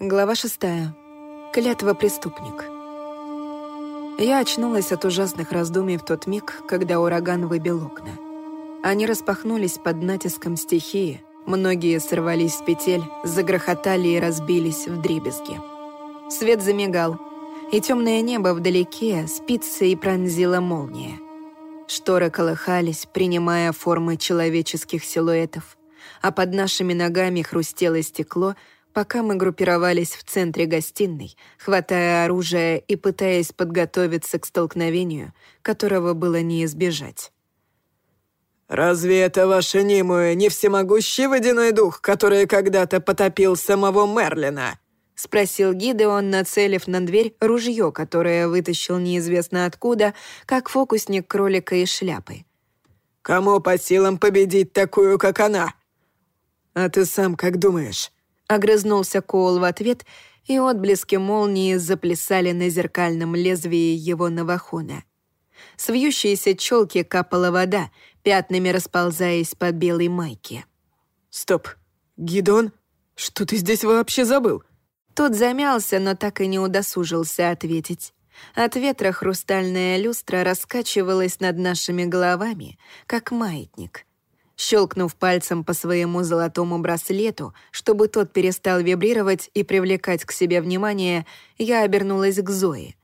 Глава шестая. Клятва преступник. Я очнулась от ужасных раздумий в тот миг, когда ураган выбил окна. Они распахнулись под натиском стихии, многие сорвались с петель, загрохотали и разбились в дребезги. Свет замигал, и темное небо вдалеке спится и пронзила молния. Шторы колыхались, принимая формы человеческих силуэтов, а под нашими ногами хрустело стекло — пока мы группировались в центре гостиной, хватая оружие и пытаясь подготовиться к столкновению, которого было не избежать. «Разве это ваше немое не всемогущий водяной дух, который когда-то потопил самого Мерлина?» — спросил Гидеон, нацелив на дверь ружье, которое вытащил неизвестно откуда, как фокусник кролика из шляпы. «Кому по силам победить такую, как она?» «А ты сам как думаешь?» Огрызнулся Коул в ответ, и отблески молнии заплясали на зеркальном лезвии его новохуна. С вьющейся челки капала вода, пятнами расползаясь по белой майке. «Стоп! Гидон, что ты здесь вообще забыл?» Тот замялся, но так и не удосужился ответить. От ветра хрустальная люстра раскачивалась над нашими головами, как маятник. Щелкнув пальцем по своему золотому браслету, чтобы тот перестал вибрировать и привлекать к себе внимание, я обернулась к Зое.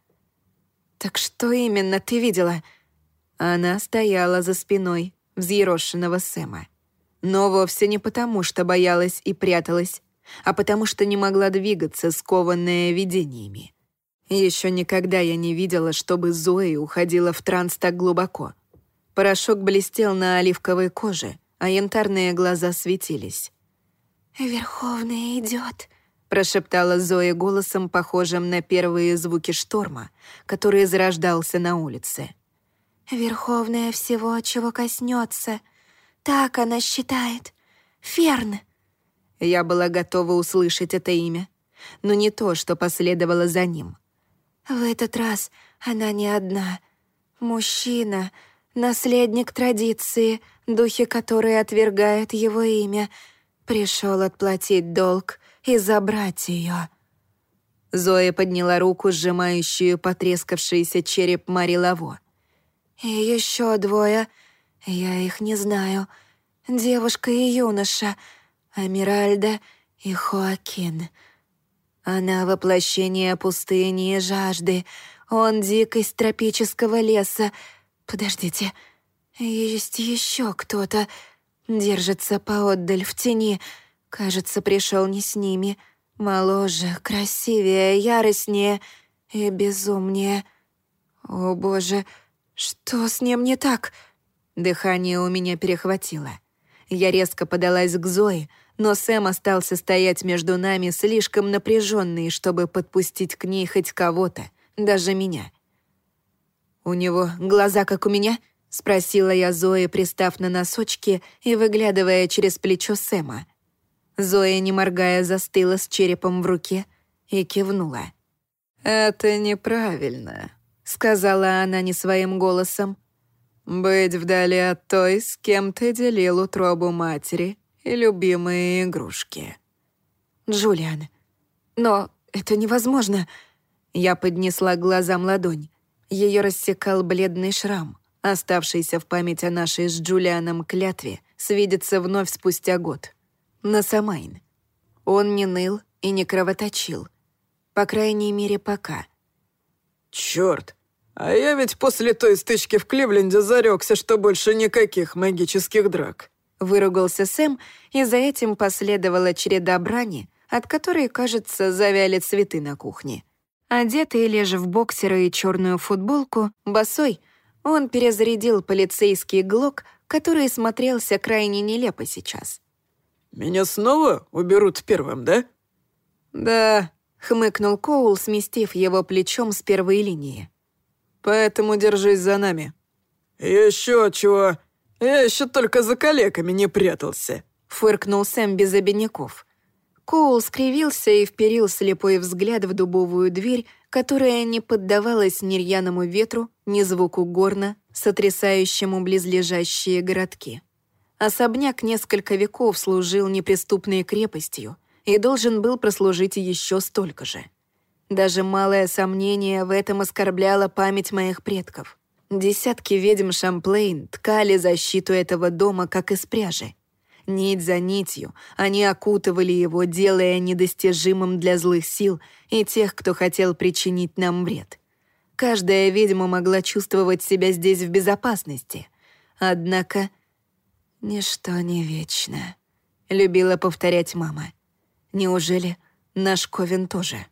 «Так что именно ты видела?» Она стояла за спиной взъерошенного Сэма. Но вовсе не потому, что боялась и пряталась, а потому что не могла двигаться, скованная видениями. Еще никогда я не видела, чтобы Зои уходила в транс так глубоко. Порошок блестел на оливковой коже — а янтарные глаза светились. «Верховный идет», — прошептала Зоя голосом, похожим на первые звуки шторма, который зарождался на улице. «Верховная всего, чего коснется. Так она считает. Ферн». Я была готова услышать это имя, но не то, что последовало за ним. «В этот раз она не одна. Мужчина, наследник традиции, духи которые отвергают его имя, пришел отплатить долг и забрать ее. Зоя подняла руку, сжимающую потрескавшийся череп Мари Лаво. «И еще двое, я их не знаю, девушка и юноша, Амиральда и Хоакин. Она воплощение пустыни и жажды, он дикость тропического леса, Подождите, есть еще кто-то. Держится поотдаль в тени. Кажется, пришел не с ними. Моложе, красивее, яростнее и безумнее. О боже, что с ним не так? Дыхание у меня перехватило. Я резко подалась к Зое, но Сэм остался стоять между нами слишком напряженный, чтобы подпустить к ней хоть кого-то, даже меня. «У него глаза, как у меня?» — спросила я Зои, пристав на носочки и выглядывая через плечо Сэма. Зоя, не моргая, застыла с черепом в руке и кивнула. «Это неправильно», — сказала она не своим голосом. «Быть вдали от той, с кем ты делил утробу матери и любимые игрушки». «Джулиан, но это невозможно». Я поднесла глазам ладонь. Ее рассекал бледный шрам, оставшийся в память о нашей с Джулианом клятве свидеться вновь спустя год. На Самайн. Он не ныл и не кровоточил. По крайней мере, пока. «Чёрт! А я ведь после той стычки в Кливленде зарекся, что больше никаких магических драк». Выругался Сэм, и за этим последовала череда брани, от которой, кажется, завяли цветы на кухне. Одетый лишь в боксеры и черную футболку, босой, он перезарядил полицейский глок, который смотрелся крайне нелепо сейчас. «Меня снова уберут первым, да?» «Да», — хмыкнул Коул, сместив его плечом с первой линии. «Поэтому держись за нами». «Еще чего? Я еще только за калеками не прятался», — фыркнул Сэм без обиняков. Коул скривился и вперил слепой взгляд в дубовую дверь, которая не поддавалась ни рьяному ветру, ни звуку горна, сотрясающему близлежащие городки. Особняк несколько веков служил неприступной крепостью, и должен был прослужить еще столько же. Даже малое сомнение в этом оскорбляло память моих предков. Десятки ведьм Шамплейн ткали защиту этого дома, как из пряжи. Нить за нитью они окутывали его, делая недостижимым для злых сил и тех, кто хотел причинить нам вред. Каждая ведьма могла чувствовать себя здесь в безопасности. Однако «Ничто не вечно», — любила повторять мама. «Неужели наш Ковен тоже?»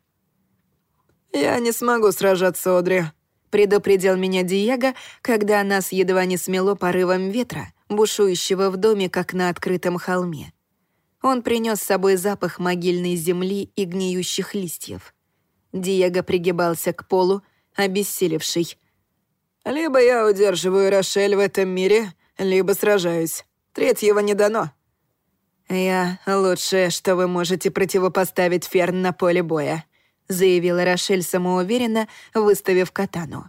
«Я не смогу сражаться, Одри», — предупредил меня Диего, когда нас едва не смело порывом ветра, бушующего в доме, как на открытом холме. Он принес с собой запах могильной земли и гниющих листьев. Диего пригибался к полу, обессилевший. «Либо я удерживаю Рошель в этом мире, либо сражаюсь. Третьего не дано». «Я лучшее, что вы можете противопоставить Ферн на поле боя», заявила Рошель самоуверенно, выставив катану.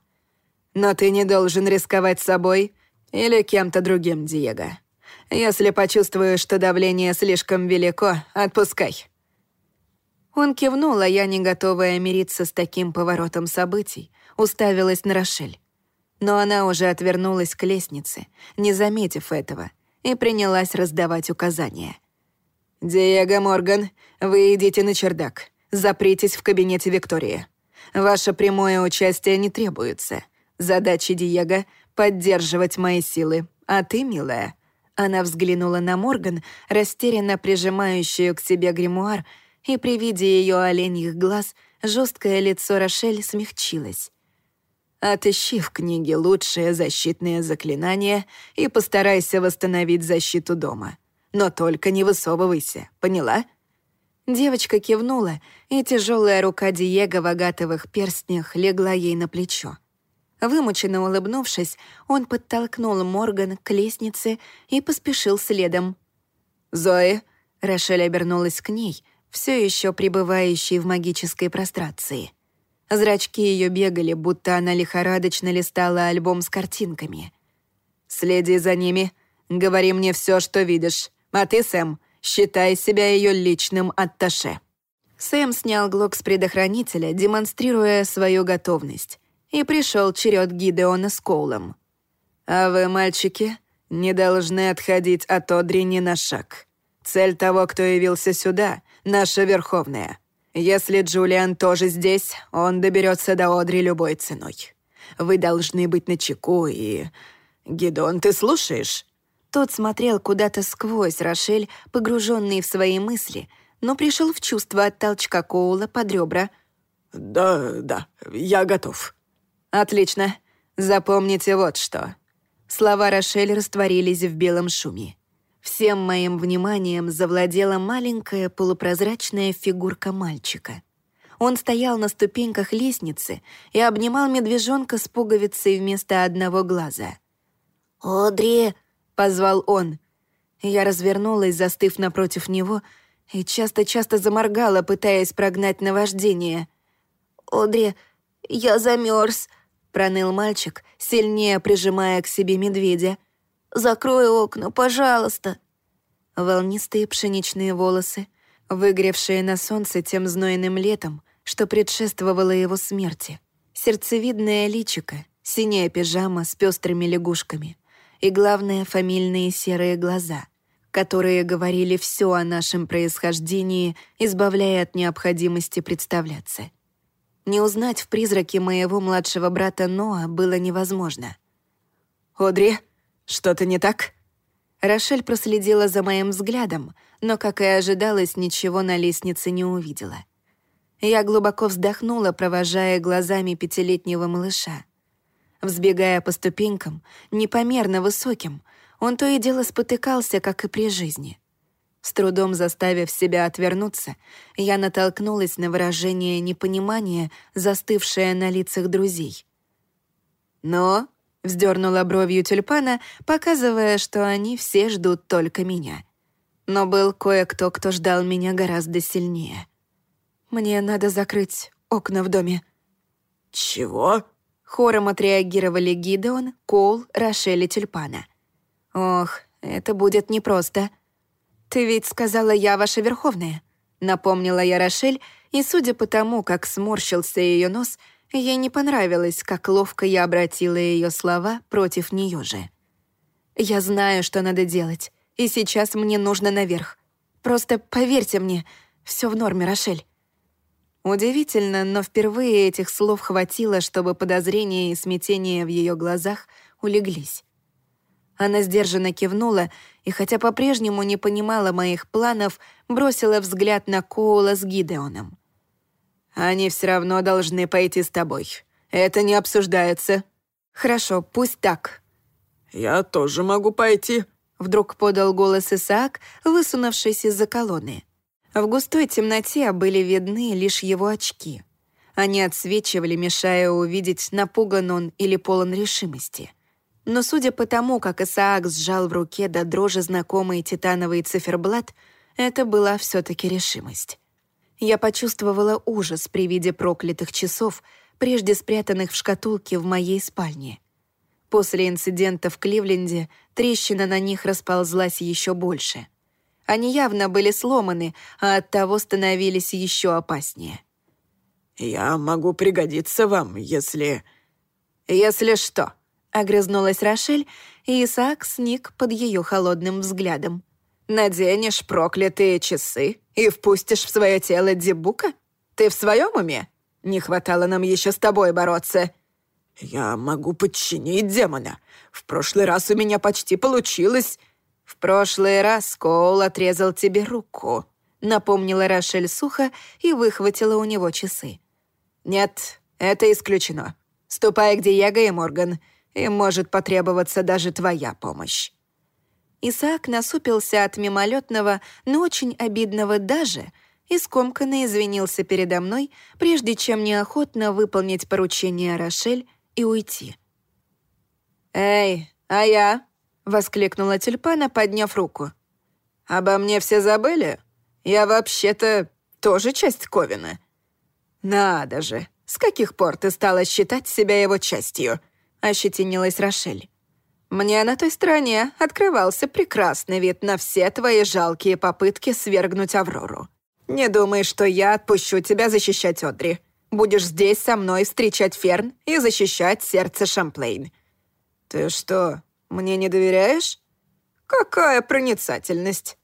«Но ты не должен рисковать собой или кем-то другим, Диего. Если почувствуешь, что давление слишком велико, отпускай». Он кивнул, а я, не готовая мириться с таким поворотом событий, уставилась на Рошель. Но она уже отвернулась к лестнице, не заметив этого, и принялась раздавать указания. «Диего Морган, вы идите на чердак. Запритесь в кабинете Виктории. Ваше прямое участие не требуется. Задача Диего — поддерживать мои силы. А ты, милая...» Она взглянула на Морган, растерянно прижимающую к себе гримуар, и при виде ее оленьих глаз жесткое лицо Рошель смягчилось. «Отыщи в книге лучшее защитное заклинание и постарайся восстановить защиту дома. Но только не высовывайся, поняла?» Девочка кивнула, и тяжелая рука Диего в агатовых перстнях легла ей на плечо. Вымученно улыбнувшись, он подтолкнул Морган к лестнице и поспешил следом. «Зои!» — Рошель обернулась к ней, все еще пребывающей в магической прострации. Зрачки ее бегали, будто она лихорадочно листала альбом с картинками. «Следи за ними, говори мне все, что видишь. А ты, Сэм, считай себя ее личным атташе». Сэм снял глок с предохранителя, демонстрируя свою готовность, и пришел черед Гидеона с Коулом. «А вы, мальчики, не должны отходить от Одри ни на шаг. Цель того, кто явился сюда, — наша Верховная. Если Джулиан тоже здесь, он доберется до Одри любой ценой. Вы должны быть начеку и... Гидон, ты слушаешь?» Тот смотрел куда-то сквозь Рошель, погруженный в свои мысли, но пришел в чувство от толчка Коула под ребра. «Да, да, я готов». «Отлично. Запомните вот что». Слова Рошель растворились в белом шуме. Всем моим вниманием завладела маленькая полупрозрачная фигурка мальчика. Он стоял на ступеньках лестницы и обнимал медвежонка с пуговицей вместо одного глаза. «Одри!» — позвал он. Я развернулась, застыв напротив него, и часто-часто заморгала, пытаясь прогнать наваждение. «Одри, я замерз, проныл мальчик, сильнее прижимая к себе медведя. «Закрой окна, пожалуйста!» Волнистые пшеничные волосы, выгревшие на солнце тем знойным летом, что предшествовало его смерти. Сердцевидное личико, синяя пижама с пестрыми лягушками — и, главное, фамильные серые глаза, которые говорили все о нашем происхождении, избавляя от необходимости представляться. Не узнать в призраке моего младшего брата Ноа было невозможно. «Одри, что-то не так?» Рошель проследила за моим взглядом, но, как и ожидалось, ничего на лестнице не увидела. Я глубоко вздохнула, провожая глазами пятилетнего малыша. Взбегая по ступенькам, непомерно высоким, он то и дело спотыкался, как и при жизни. С трудом заставив себя отвернуться, я натолкнулась на выражение непонимания, застывшее на лицах друзей. «Но», — вздернула бровью тюльпана, показывая, что они все ждут только меня. Но был кое-кто, кто ждал меня гораздо сильнее. «Мне надо закрыть окна в доме». «Чего?» Хором отреагировали Гидеон, Коул, Рошель и Тюльпана. «Ох, это будет непросто. Ты ведь сказала, я ваша Верховная. напомнила я Рошель, и судя по тому, как сморщился ее нос, ей не понравилось, как ловко я обратила ее слова против нее же. «Я знаю, что надо делать, и сейчас мне нужно наверх. Просто поверьте мне, все в норме, Рошель». Удивительно, но впервые этих слов хватило, чтобы подозрения и смятение в ее глазах улеглись. Она сдержанно кивнула и, хотя по-прежнему не понимала моих планов, бросила взгляд на Коула с Гидеоном. «Они все равно должны пойти с тобой. Это не обсуждается». «Хорошо, пусть так». «Я тоже могу пойти», — вдруг подал голос Исаак, высунувшись из-за колонны. В густой темноте были видны лишь его очки. Они отсвечивали, мешая увидеть, напуган он или полон решимости. Но судя по тому, как Исаак сжал в руке до дрожи знакомый титановый циферблат, это была все таки решимость. Я почувствовала ужас при виде проклятых часов, прежде спрятанных в шкатулке в моей спальне. После инцидента в Кливленде трещина на них расползлась еще больше — они явно были сломаны, а оттого становились еще опаснее. «Я могу пригодиться вам, если...» «Если что?» — огрызнулась Рошель, и Исаак сник под ее холодным взглядом. «Наденешь проклятые часы и впустишь в свое тело Дебука? Ты в своем уме? Не хватало нам еще с тобой бороться». «Я могу подчинить демона. В прошлый раз у меня почти получилось...» «В прошлый раз Коул отрезал тебе руку», — напомнила Рошель сухо и выхватила у него часы. «Нет, это исключено. Ступай к Диего и Морган. Им может потребоваться даже твоя помощь». Исаак насупился от мимолетного, но очень обидного даже и скомканно извинился передо мной, прежде чем неохотно выполнить поручение Рошель и уйти. «Эй, а я?» — воскликнула тюльпана, подняв руку. «Обо мне все забыли? Я вообще-то тоже часть Ковина». «Надо же, с каких пор ты стала считать себя его частью?» — ощетинилась Рошель. «Мне на той стороне открывался прекрасный вид на все твои жалкие попытки свергнуть Аврору. Не думай, что я отпущу тебя защищать Одри. Будешь здесь со мной встречать Ферн и защищать сердце Шамплейн». «Ты что, мне не доверяешь? Какая проницательность!»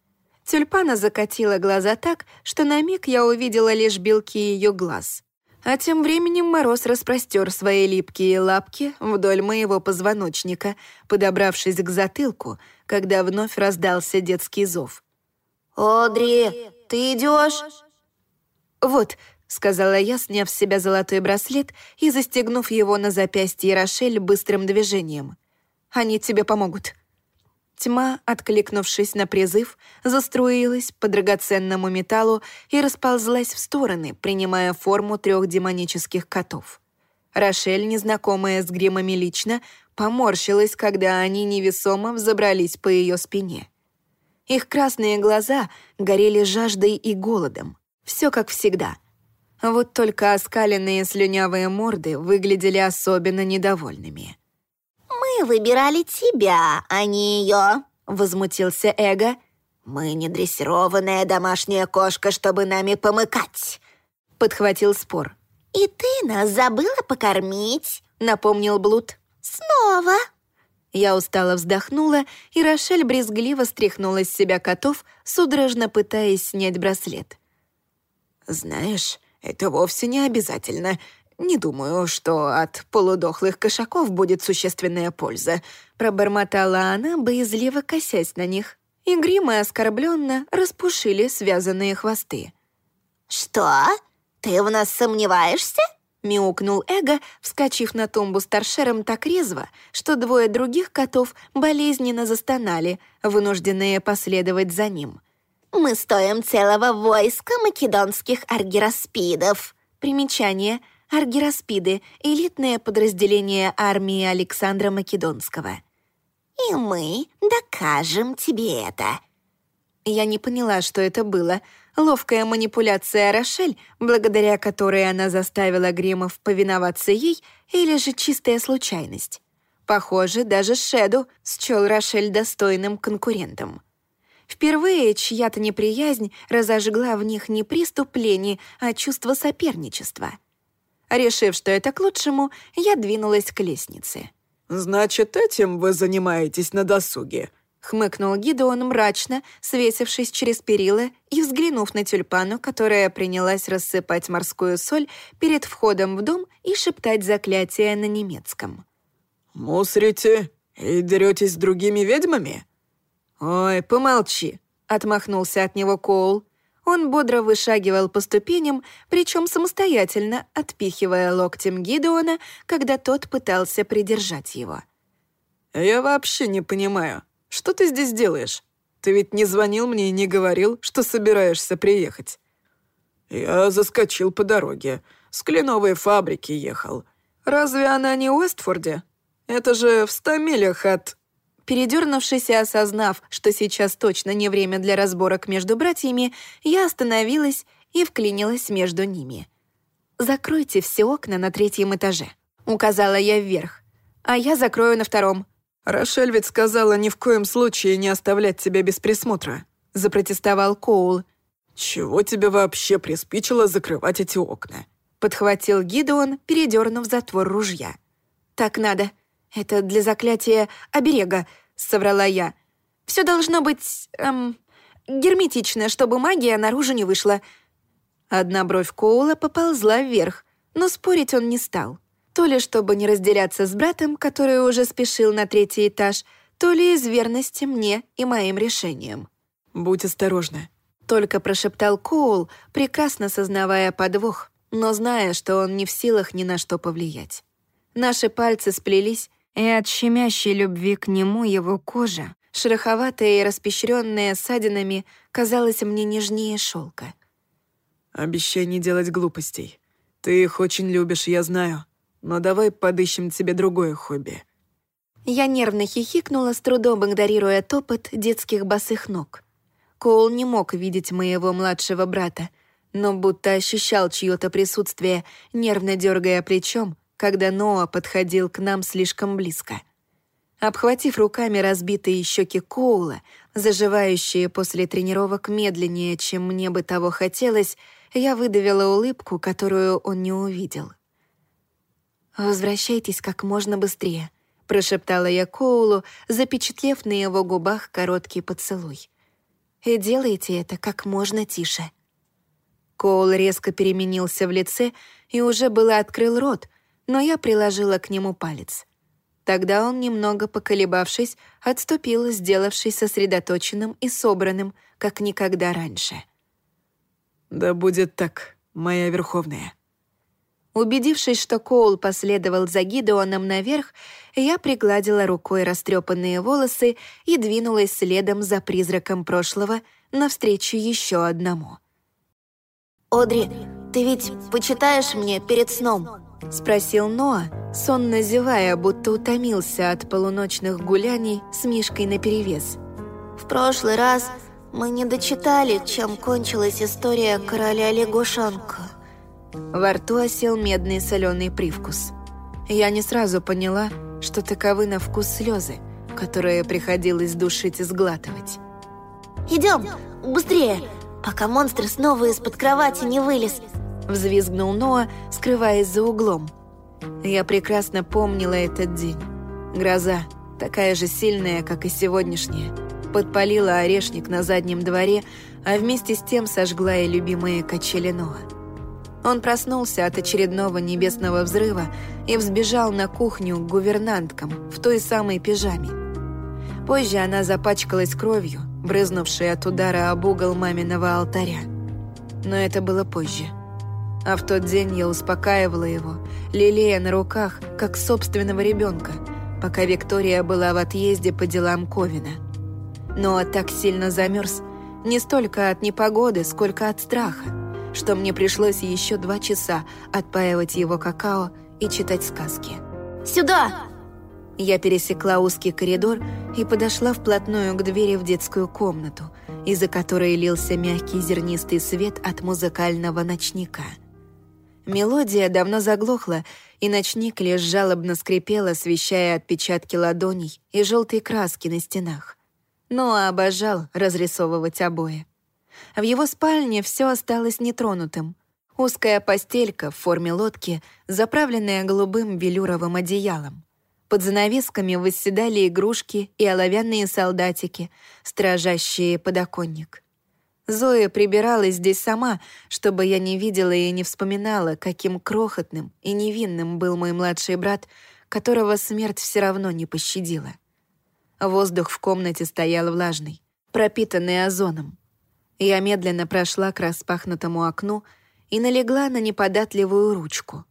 Тюльпана закатила глаза так, что на миг я увидела лишь белки ее глаз. А тем временем Мороз распростер свои липкие лапки вдоль моего позвоночника, подобравшись к затылку, когда вновь раздался детский зов. «Одри, ты идешь? «Вот», — сказала я, сняв с себя золотой браслет и застегнув его на запястье Рошель быстрым движением. Они тебе помогут». Тьма, откликнувшись на призыв, заструилась по драгоценному металлу и расползлась в стороны, принимая форму трех демонических котов. Рошель, незнакомая с гримами лично, поморщилась, когда они невесомо взобрались по ее спине. Их красные глаза горели жаждой и голодом. Все как всегда. Вот только оскаленные слюнявые морды выглядели особенно недовольными выбирали тебя, а не ее», — возмутился Эго. «Мы не дрессированная домашняя кошка, чтобы нами помыкать», — подхватил спор. «И ты нас забыла покормить», — напомнил Блуд. «Снова». Я устало вздохнула, и Рошель брезгливо стряхнула с себя котов, судорожно пытаясь снять браслет. «Знаешь, это вовсе не обязательно. «Не думаю, что от полудохлых кошаков будет существенная польза», пробормотала она, боязливо косясь на них. И гримы оскорбленно распушили связанные хвосты. «Что? Ты в нас сомневаешься?» мяукнул Эго, вскочив на тумбу с торшером так резво, что двое других котов болезненно застонали, вынужденные последовать за ним. «Мы стоим целого войска македонских аргираспидов». Примечание — Аргираспиды — элитное подразделение армии Александра Македонского. «И мы докажем тебе это». Я не поняла, что это было. Ловкая манипуляция Рошель, благодаря которой она заставила Гримов повиноваться ей, или же чистая случайность. Похоже, даже Шеду счел Рошель достойным конкурентом. Впервые чья-то неприязнь разожгла в них не приступ лени, а чувство соперничества. Решив, что это к лучшему, я двинулась к лестнице. «Значит, этим вы занимаетесь на досуге?» — хмыкнул Гидеон мрачно, свесившись через перила и взглянув на тюльпану, которая принялась рассыпать морскую соль перед входом в дом и шептать заклятие на немецком. «Мусорите и деретесь с другими ведьмами?» «Ой, помолчи», — отмахнулся от него Коул. Он бодро вышагивал по ступеням, причем самостоятельно, отпихивая локтем Гидеона, когда тот пытался придержать его. «Я вообще не понимаю, что ты здесь делаешь? Ты ведь не звонил мне и не говорил, что собираешься приехать». «Я заскочил по дороге. С кленовой фабрики ехал. Разве она не в Уэстфорде? Это же в ста милях от...» Передернувшись и осознав, что сейчас точно не время для разборок между братьями, я остановилась и вклинилась между ними. «Закройте все окна на третьем этаже», — указала я вверх. «А я закрою на втором». «Рошель ведь сказала ни в коем случае не оставлять тебя без присмотра», — запротестовал Коул. «Чего тебе вообще приспичило закрывать эти окна?» — подхватил Гидеон, передернув затвор ружья. «Так надо. Это для заклятия оберега», соврала я. Все должно быть... Эм, герметично, чтобы магия наружу не вышла». Одна бровь Коула поползла вверх, но спорить он не стал. То ли чтобы не разделяться с братом, который уже спешил на третий этаж, то ли из верности мне и моим решениям. «Будь осторожна», — только прошептал Коул, прекрасно сознавая подвох, но зная, что он не в силах ни на что повлиять. Наши пальцы сплелись, и от щемящей любви к нему его кожа, шероховатая и распещренная ссадинами, казалась мне нежнее шелка. «Обещай не делать глупостей. Ты их очень любишь, я знаю. Но давай подыщем тебе другое хобби». Я нервно хихикнула, с трудом игнорируя топот детских босых ног. Коул не мог видеть моего младшего брата, но будто ощущал чье-то присутствие, нервно дергая плечом, когда Ноа подходил к нам слишком близко. Обхватив руками разбитые щеки Коула, заживающие после тренировок медленнее, чем мне бы того хотелось, я выдавила улыбку, которую он не увидел. «Возвращайтесь как можно быстрее», — прошептала я Коулу, запечатлев на его губах короткий поцелуй. «И делайте это как можно тише». Коул резко переменился в лице и уже было открыл рот, но я приложила к нему палец. Тогда он, немного поколебавшись, отступил, сделавшись сосредоточенным и собранным, как никогда раньше. «Да будет так, моя Верховная». Убедившись, что Коул последовал за Гидеоном наверх, я пригладила рукой растрепанные волосы и двинулась следом за призраком прошлого навстречу еще одному. «Одри, ты ведь почитаешь мне перед сном?» — спросил Ноа, сонно зевая, будто утомился от полуночных гуляний с Мишкой наперевес. «В прошлый раз мы не дочитали, чем кончилась история короля лягушонка». Во рту осел медный соленый привкус. Я не сразу поняла, что таковы на вкус слезы, которые приходилось душить и сглатывать. «Идем, быстрее, пока монстр снова из-под кровати не вылез», Взвизгнул Ноа, скрываясь за углом. Я прекрасно помнила этот день. Гроза, такая же сильная, как и сегодняшняя, подпалила орешник на заднем дворе, а вместе с тем сожгла и любимые качели Ноа. Он проснулся от очередного небесного взрыва и взбежал на кухню к гувернанткам в той самой пижаме. Позже она запачкалась кровью, брызнувшей от удара об угол маминого алтаря. Но это было позже. А в тот день я успокаивала его, лелея на руках, как собственного ребенка, пока Виктория была в отъезде по делам Ковина. Но так сильно замерз, не столько от непогоды, сколько от страха, что мне пришлось еще два часа отпаивать его какао и читать сказки. «Сюда!» Я пересекла узкий коридор и подошла вплотную к двери в детскую комнату, из-за которой лился мягкий зернистый свет от музыкального ночника — Мелодия давно заглохла, и ночник лишь жалобно скрипел, освещая отпечатки ладоней и желтые краски на стенах. но обожал разрисовывать обои. В его спальне все осталось нетронутым. Узкая постелька в форме лодки, заправленная голубым велюровым одеялом. Под занавесками восседали игрушки и оловянные солдатики, стражащие подоконник. Зоя прибиралась здесь сама, чтобы я не видела и не вспоминала, каким крохотным и невинным был мой младший брат, которого смерть все равно не пощадила. Воздух в комнате стоял влажный, пропитанный озоном. Я медленно прошла к распахнутому окну и налегла на неподатливую ручку.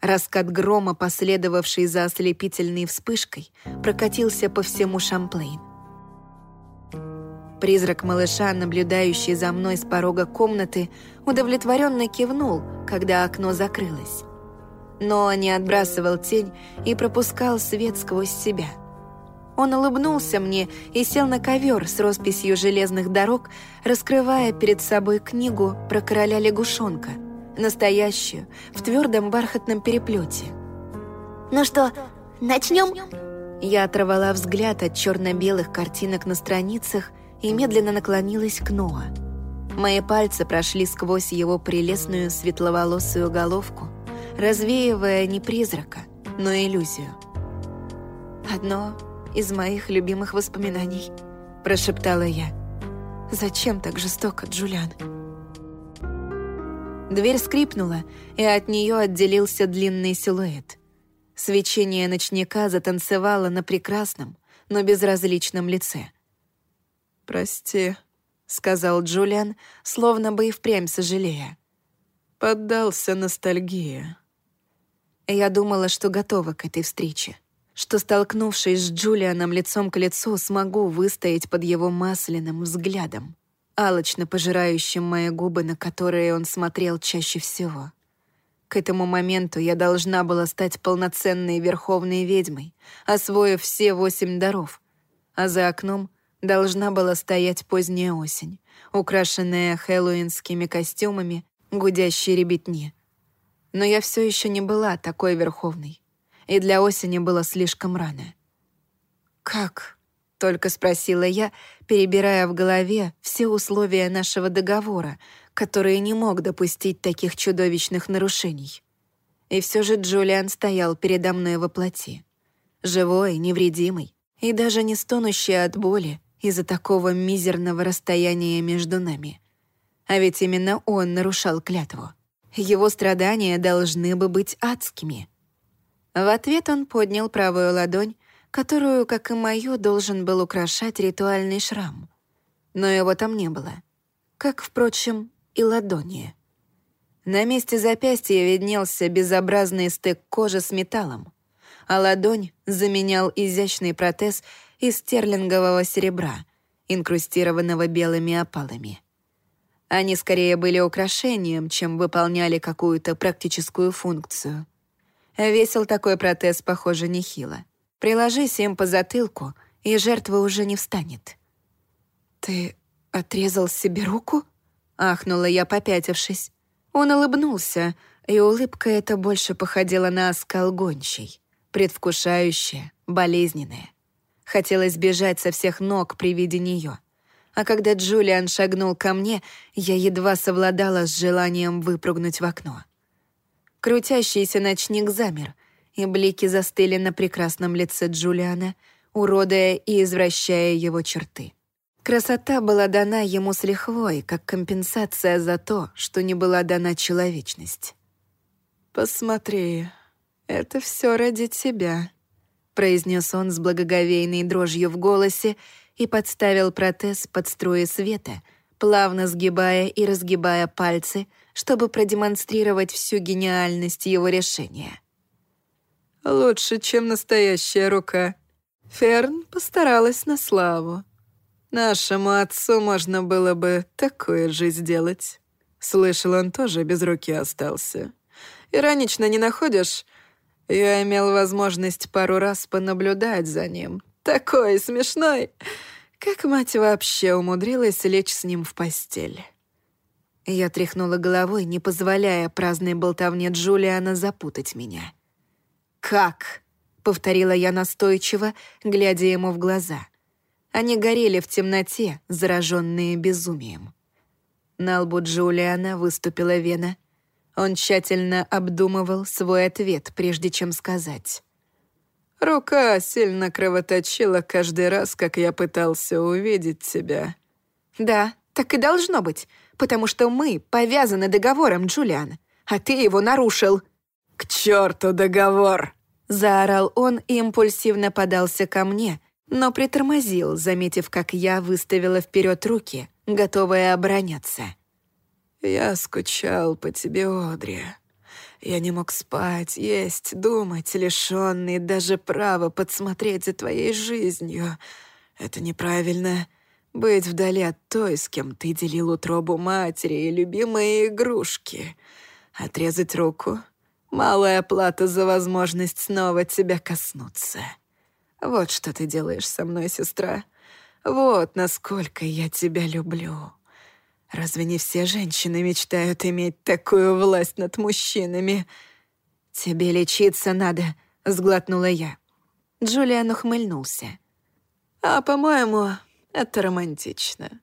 Раскат грома, последовавший за ослепительной вспышкой, прокатился по всему Шамплейн. Призрак малыша, наблюдающий за мной с порога комнаты, удовлетворенно кивнул, когда окно закрылось. Но не отбрасывал тень и пропускал свет сквозь себя — он улыбнулся мне и сел на ковер с росписью железных дорог, раскрывая перед собой книгу про короля лягушонка, настоящую, в твердом бархатном переплете. «Ну что, начнем?» Я оторвала взгляд от черно-белых картинок на страницах и медленно наклонилась к Ноа. Мои пальцы прошли сквозь его прелестную светловолосую головку, развеивая не призрака, но иллюзию. Одно из моих любимых воспоминаний», — прошептала я. «Зачем так жестоко, Джулиан?» Дверь скрипнула, и от нее отделился длинный силуэт. Свечение ночника затанцевало на прекрасном, но безразличном лице. «Прости», — сказал Джулиан, словно бы и впрямь сожалея. «Поддался ностальгии». Я думала, что готова к этой встрече что, столкнувшись с Джулианом лицом к лицу, смогу выстоять под его масляным взглядом, алочно пожирающим мои губы, на которые он смотрел чаще всего. К этому моменту я должна была стать полноценной верховной ведьмой, освоив все восемь даров, а за окном должна была стоять поздняя осень, украшенная хэллоуинскими костюмами, гудящей ребятни. Но я все еще не была такой верховной и для осени было слишком рано. «Как?» — только спросила я, перебирая в голове все условия нашего договора, которые не мог допустить таких чудовищных нарушений. И все же Джулиан стоял передо мной во плоти. Живой, невредимый и даже не стонущий от боли из-за такого мизерного расстояния между нами. А ведь именно он нарушал клятву. Его страдания должны бы быть адскими — в ответ он поднял правую ладонь, которую, как и мою, должен был украшать ритуальный шрам. Но его там не было. Как, впрочем, и ладони. На месте запястья виднелся безобразный стык кожи с металлом, а ладонь заменял изящный протез из стерлингового серебра, инкрустированного белыми опалами. Они скорее были украшением, чем выполняли какую-то практическую функцию — Весил такой протез, похоже, нехило. Приложись им по затылку, и жертва уже не встанет. «Ты отрезал себе руку?» — ахнула я, попятившись. Он улыбнулся, и улыбка эта больше походила на оскал гончей, предвкушающая, болезненная. Хотелось бежать со всех ног при виде нее. А когда Джулиан шагнул ко мне, я едва совладала с желанием выпрыгнуть в окно. Крутящийся ночник замер, и блики застыли на прекрасном лице Джулиана, уродая и извращая его черты. Красота была дана ему с лихвой, как компенсация за то, что не была дана человечность. «Посмотри, это все ради тебя», — произнес он с благоговейной дрожью в голосе и подставил протез под струи света, плавно сгибая и разгибая пальцы — чтобы продемонстрировать всю гениальность его решения. «Лучше, чем настоящая рука. Ферн постаралась на славу. Нашему отцу можно было бы такое же сделать. Слышал, он тоже без руки остался. Иронично не находишь? Я имел возможность пару раз понаблюдать за ним. Такой смешной. Как мать вообще умудрилась лечь с ним в постель?» Я тряхнула головой, не позволяя праздной болтовне Джулиана запутать меня. «Как?» — повторила я настойчиво, глядя ему в глаза. Они горели в темноте, зараженные безумием. На лбу Джулиана выступила вена. Он тщательно обдумывал свой ответ, прежде чем сказать. «Рука сильно кровоточила каждый раз, как я пытался увидеть тебя». «Да, так и должно быть, потому что мы повязаны договором, Джулиан, а ты его нарушил». «К черту договор!» — заорал он и импульсивно подался ко мне, но притормозил, заметив, как я выставила вперед руки, готовая обороняться. «Я скучал по тебе, Одри. Я не мог спать, есть, думать, лишённый даже права подсмотреть за твоей жизнью. Это неправильно. Быть вдали от той, с кем ты делил утробу матери и любимые игрушки. Отрезать руку — малая плата за возможность снова тебя коснуться. Вот что ты делаешь со мной, сестра. Вот насколько я тебя люблю. Разве не все женщины мечтают иметь такую власть над мужчинами? «Тебе лечиться надо», — сглотнула я. Джулиан ухмыльнулся. «А, по-моему, это романтично.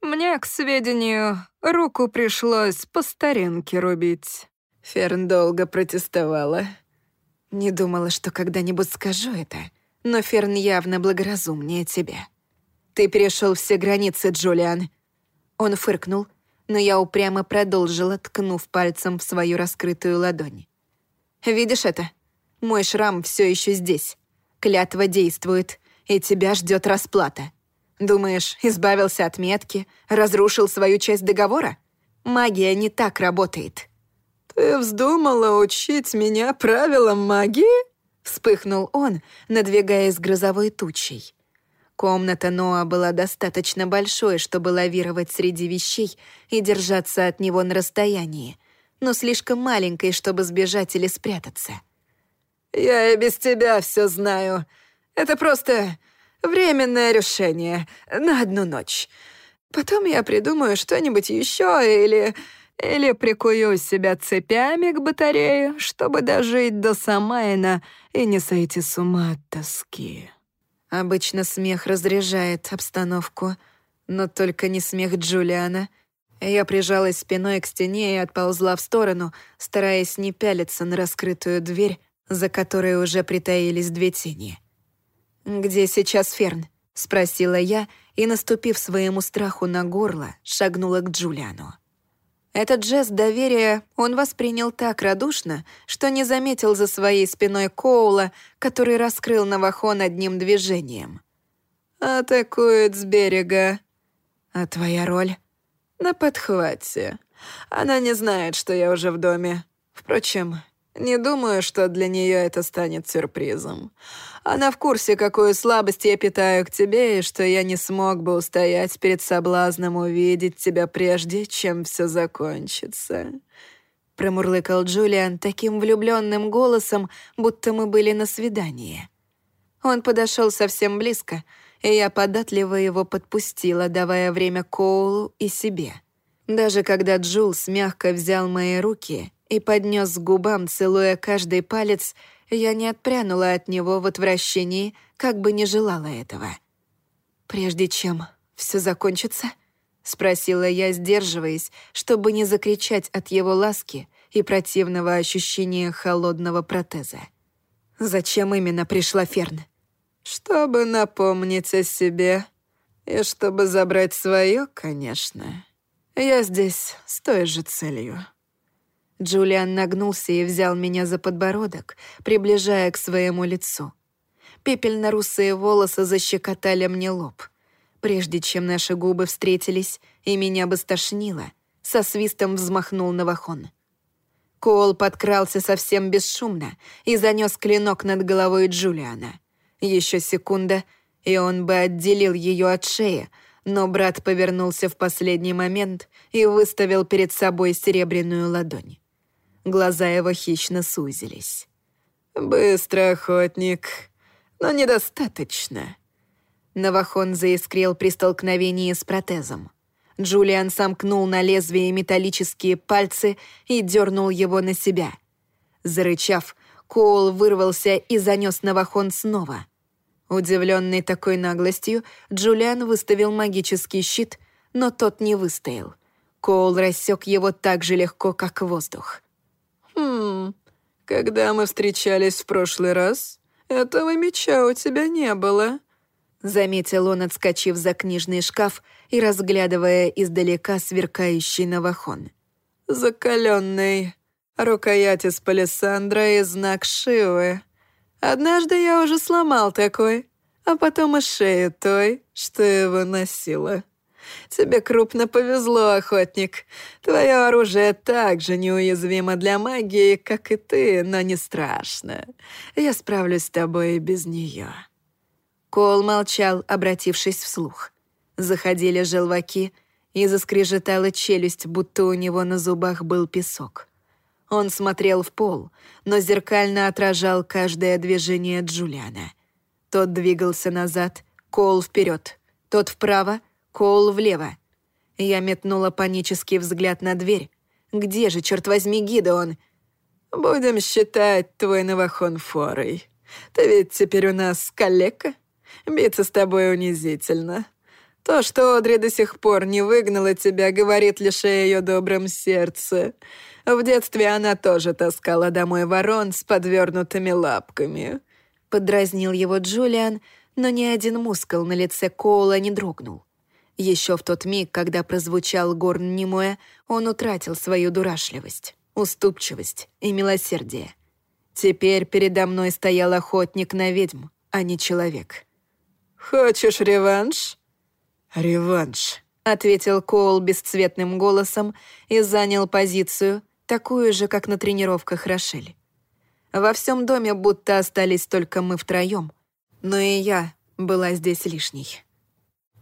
Мне, к сведению, руку пришлось по старинке рубить». Ферн долго протестовала. Не думала, что когда-нибудь скажу это, но Ферн явно благоразумнее тебя. Ты перешел все границы, Джулиан. Он фыркнул, но я упрямо продолжила, ткнув пальцем в свою раскрытую ладонь. «Видишь это? Мой шрам все еще здесь. Клятва действует, и тебя ждет расплата. Думаешь, избавился от метки, разрушил свою часть договора? Магия не так работает». «Ты вздумала учить меня правилам магии?» Вспыхнул он, надвигаясь грозовой тучей. Комната Ноа была достаточно большой, чтобы лавировать среди вещей и держаться от него на расстоянии, но слишком маленькой, чтобы сбежать или спрятаться. «Я и без тебя все знаю. Это просто временное решение на одну ночь. Потом я придумаю что-нибудь еще или... или прикую себя цепями к батарее, чтобы дожить до Самайна и не сойти с ума от тоски». Обычно смех разряжает обстановку, но только не смех Джулиана. Я прижалась спиной к стене и отползла в сторону, стараясь не пялиться на раскрытую дверь, за которой уже притаились две тени. «Где сейчас Ферн?» — спросила я и, наступив своему страху на горло, шагнула к Джулиану. Этот жест доверия он воспринял так радушно, что не заметил за своей спиной Коула, который раскрыл Навахон одним движением. «Атакует с берега». «А твоя роль?» «На подхвате. Она не знает, что я уже в доме. Впрочем, не думаю, что для нее это станет сюрпризом. Она в курсе, какую слабость я питаю к тебе, и что я не смог бы устоять перед соблазном увидеть тебя прежде, чем все закончится». Промурлыкал Джулиан таким влюбленным голосом, будто мы были на свидании. Он подошел совсем близко, и я податливо его подпустила, давая время Коулу и себе. Даже когда Джулс мягко взял мои руки и поднес губам, целуя каждый палец, я не отпрянула от него в отвращении, как бы не желала этого. «Прежде чем все закончится?» — спросила я, сдерживаясь, чтобы не закричать от его ласки и противного ощущения холодного протеза. «Зачем именно пришла Ферн?» «Чтобы напомнить о себе. И чтобы забрать свое, конечно. Я здесь с той же целью». Джулиан нагнулся и взял меня за подбородок, приближая к своему лицу. Пепельно-русые волосы защекотали мне лоб. Прежде чем наши губы встретились, и меня бы стошнило, со свистом взмахнул Навахон. Коул подкрался совсем бесшумно и занес клинок над головой Джулиана. Еще секунда, и он бы отделил ее от шеи, но брат повернулся в последний момент и выставил перед собой серебряную ладонь. Глаза его хищно сузились. «Быстро, охотник, но недостаточно». Навахон заискрел при столкновении с протезом. Джулиан сомкнул на лезвие металлические пальцы и дернул его на себя. Зарычав, Коул вырвался и занес Навахон снова. Удивленный такой наглостью, Джулиан выставил магический щит, но тот не выстоял. Коул рассек его так же легко, как воздух. «Хм, когда мы встречались в прошлый раз, этого меча у тебя не было», — заметил он, отскочив за книжный шкаф и разглядывая издалека сверкающий новохон. «Закаленный. Рукоять из палисандра и знак Шивы. Однажды я уже сломал такой, а потом и шею той, что его носила. Тебе крупно повезло, охотник. Твое оружие так же неуязвимо для магии, как и ты, но не страшно. Я справлюсь с тобой и без нее. Кол молчал, обратившись вслух. Заходили желваки, и заскрежетала челюсть, будто у него на зубах был песок. Он смотрел в пол, но зеркально отражал каждое движение Джулиана. Тот двигался назад, Кол вперед, тот вправо, Кол влево. Я метнула панический взгляд на дверь. «Где же, черт возьми, Гидеон?» «Будем считать твой новохон форой. Ты ведь теперь у нас калека. Биться с тобой унизительно. То, что Одри до сих пор не выгнала тебя, говорит лишь о ее добром сердце. В детстве она тоже таскала домой ворон с подвернутыми лапками». Подразнил его Джулиан, но ни один мускул на лице Коула не дрогнул. Еще в тот миг, когда прозвучал горн Немоя, он утратил свою дурашливость, уступчивость и милосердие. Теперь передо мной стоял охотник на ведьм, а не человек. «Хочешь реванш?» «Реванш», — ответил Коул бесцветным голосом и занял позицию, такую же, как на тренировках Рошель. Во всем доме будто остались только мы втроем, но и я была здесь лишней.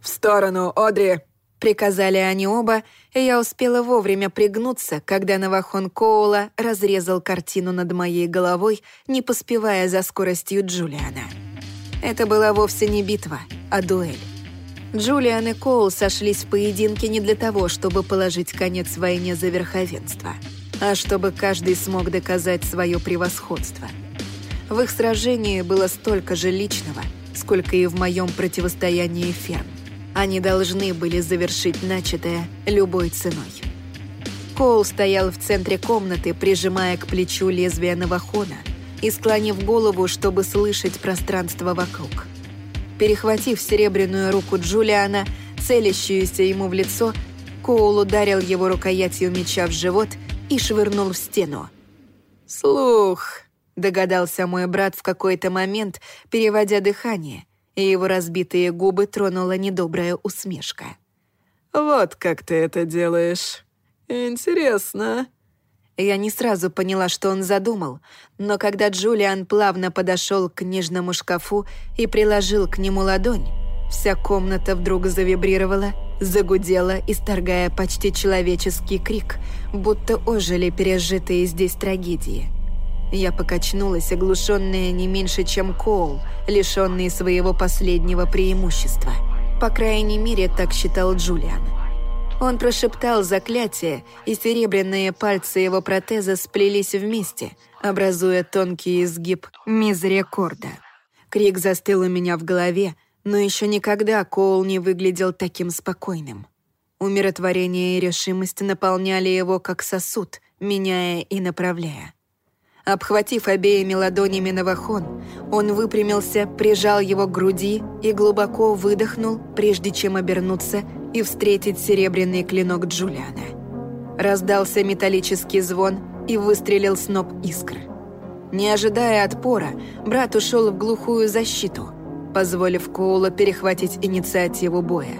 «В сторону, Одри!» Приказали они оба, и я успела вовремя пригнуться, когда Навахон Коула разрезал картину над моей головой, не поспевая за скоростью Джулиана. Это была вовсе не битва, а дуэль. Джулиан и Коул сошлись в поединке не для того, чтобы положить конец войне за верховенство — а чтобы каждый смог доказать свое превосходство. В их сражении было столько же личного, сколько и в моем противостоянии ферм. Они должны были завершить начатое любой ценой. Коул стоял в центре комнаты, прижимая к плечу лезвие Навахона и склонив голову, чтобы слышать пространство вокруг. Перехватив серебряную руку Джулиана, целящуюся ему в лицо, Коул ударил его рукоятью меча в живот – и швырнул в стену. «Слух», — догадался мой брат в какой-то момент, переводя дыхание, и его разбитые губы тронула недобрая усмешка. «Вот как ты это делаешь. Интересно». Я не сразу поняла, что он задумал, но когда Джулиан плавно подошел к книжному шкафу и приложил к нему ладонь, вся комната вдруг завибрировала — загудела, исторгая почти человеческий крик, будто ожили пережитые здесь трагедии. Я покачнулась, оглушенная не меньше, чем Коул, лишенный своего последнего преимущества. По крайней мере, так считал Джулиан. Он прошептал заклятие, и серебряные пальцы его протеза сплелись вместе, образуя тонкий изгиб мизерикорда. Крик застыл у меня в голове, но еще никогда Коул не выглядел таким спокойным. Умиротворение и решимость наполняли его как сосуд, меняя и направляя. Обхватив обеими ладонями Навахон, он выпрямился, прижал его к груди и глубоко выдохнул, прежде чем обернуться и встретить серебряный клинок Джулиана. Раздался металлический звон и выстрелил сноп искр. Не ожидая отпора, брат ушел в глухую защиту — позволив Коула перехватить инициативу боя.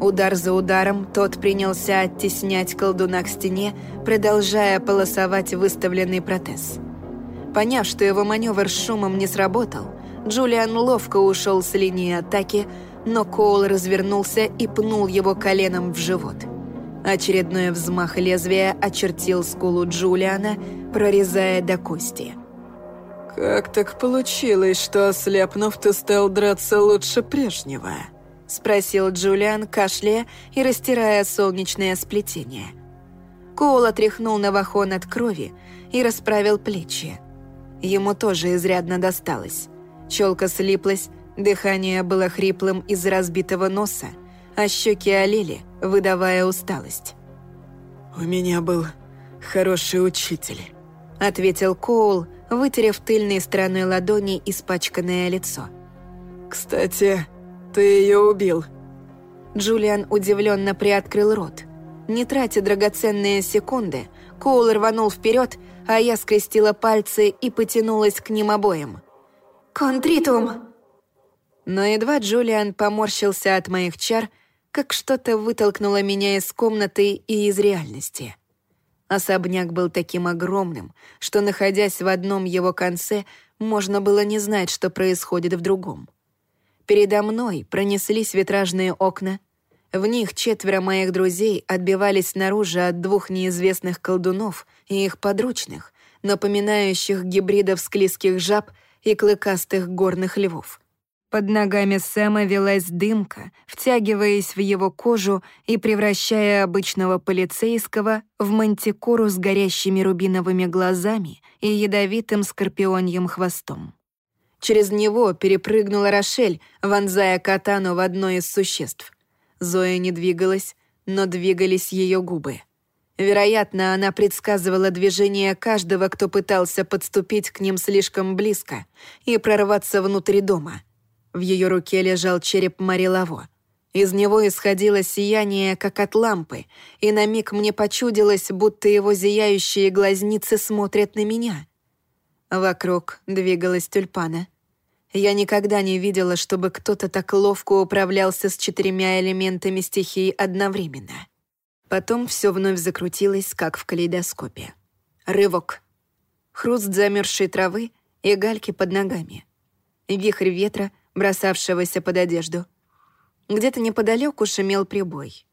Удар за ударом тот принялся оттеснять колдуна к стене, продолжая полосовать выставленный протез. Поняв, что его маневр с шумом не сработал, Джулиан ловко ушел с линии атаки, но Коул развернулся и пнул его коленом в живот. Очередной взмах лезвия очертил скулу Джулиана, прорезая до кости. «Как так получилось, что, ослепнув, ты стал драться лучше прежнего?» — спросил Джулиан, кашляя и растирая солнечное сплетение. Коул отряхнул Навахон от крови и расправил плечи. Ему тоже изрядно досталось. Челка слиплась, Дыхание было хриплым из-за разбитого носа, а щеки олели, выдавая усталость. «У меня был хороший учитель», — ответил Коул, вытерев тыльной стороной ладони испачканное лицо. «Кстати, ты ее убил». Джулиан удивленно приоткрыл рот. Не тратя драгоценные секунды, Коул рванул вперед, а я скрестила пальцы и потянулась к ним обоим. «Контритум!» Но едва Джулиан поморщился от моих чар, как что-то вытолкнуло меня из комнаты и из реальности. Особняк был таким огромным, что, находясь в одном его конце, можно было не знать, что происходит в другом. Передо мной пронеслись витражные окна. В них четверо моих друзей отбивались снаружи от двух неизвестных колдунов и их подручных, напоминающих гибридов склизких жаб и клыкастых горных львов. Под ногами Сэма велась дымка, втягиваясь в его кожу и превращая обычного полицейского в мантикору с горящими рубиновыми глазами и ядовитым скорпионьим хвостом. Через него перепрыгнула Рошель, вонзая катану в одно из существ. Зоя не двигалась, но двигались ее губы. Вероятно, она предсказывала движение каждого, кто пытался подступить к ним слишком близко и прорваться внутрь дома — в ее руке лежал череп Марилаво. Из него исходило сияние, как от лампы, и на миг мне почудилось, будто его зияющие глазницы смотрят на меня. Вокруг двигалась тюльпана. Я никогда не видела, чтобы кто-то так ловко управлялся с четырьмя элементами стихии одновременно. Потом все вновь закрутилось, как в калейдоскопе. Рывок. Хруст замерзшей травы и гальки под ногами. Вихрь ветра — бросавшегося под одежду. Где-то неподалеку шумел прибой.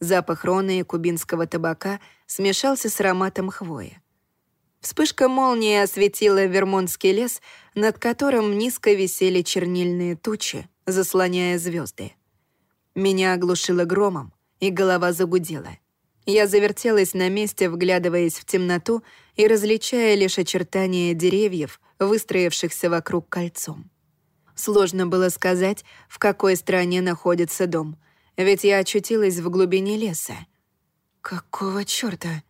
Запах рона и кубинского табака смешался с ароматом хвои. Вспышка молнии осветила Вермонтский лес, над которым низко висели чернильные тучи, заслоняя звезды. Меня оглушило громом, и голова загудела. Я завертелась на месте, вглядываясь в темноту и различая лишь очертания деревьев, выстроившихся вокруг кольцом. Сложно было сказать, в какой стране находится дом, ведь я очутилась в глубине леса. «Какого чёрта?»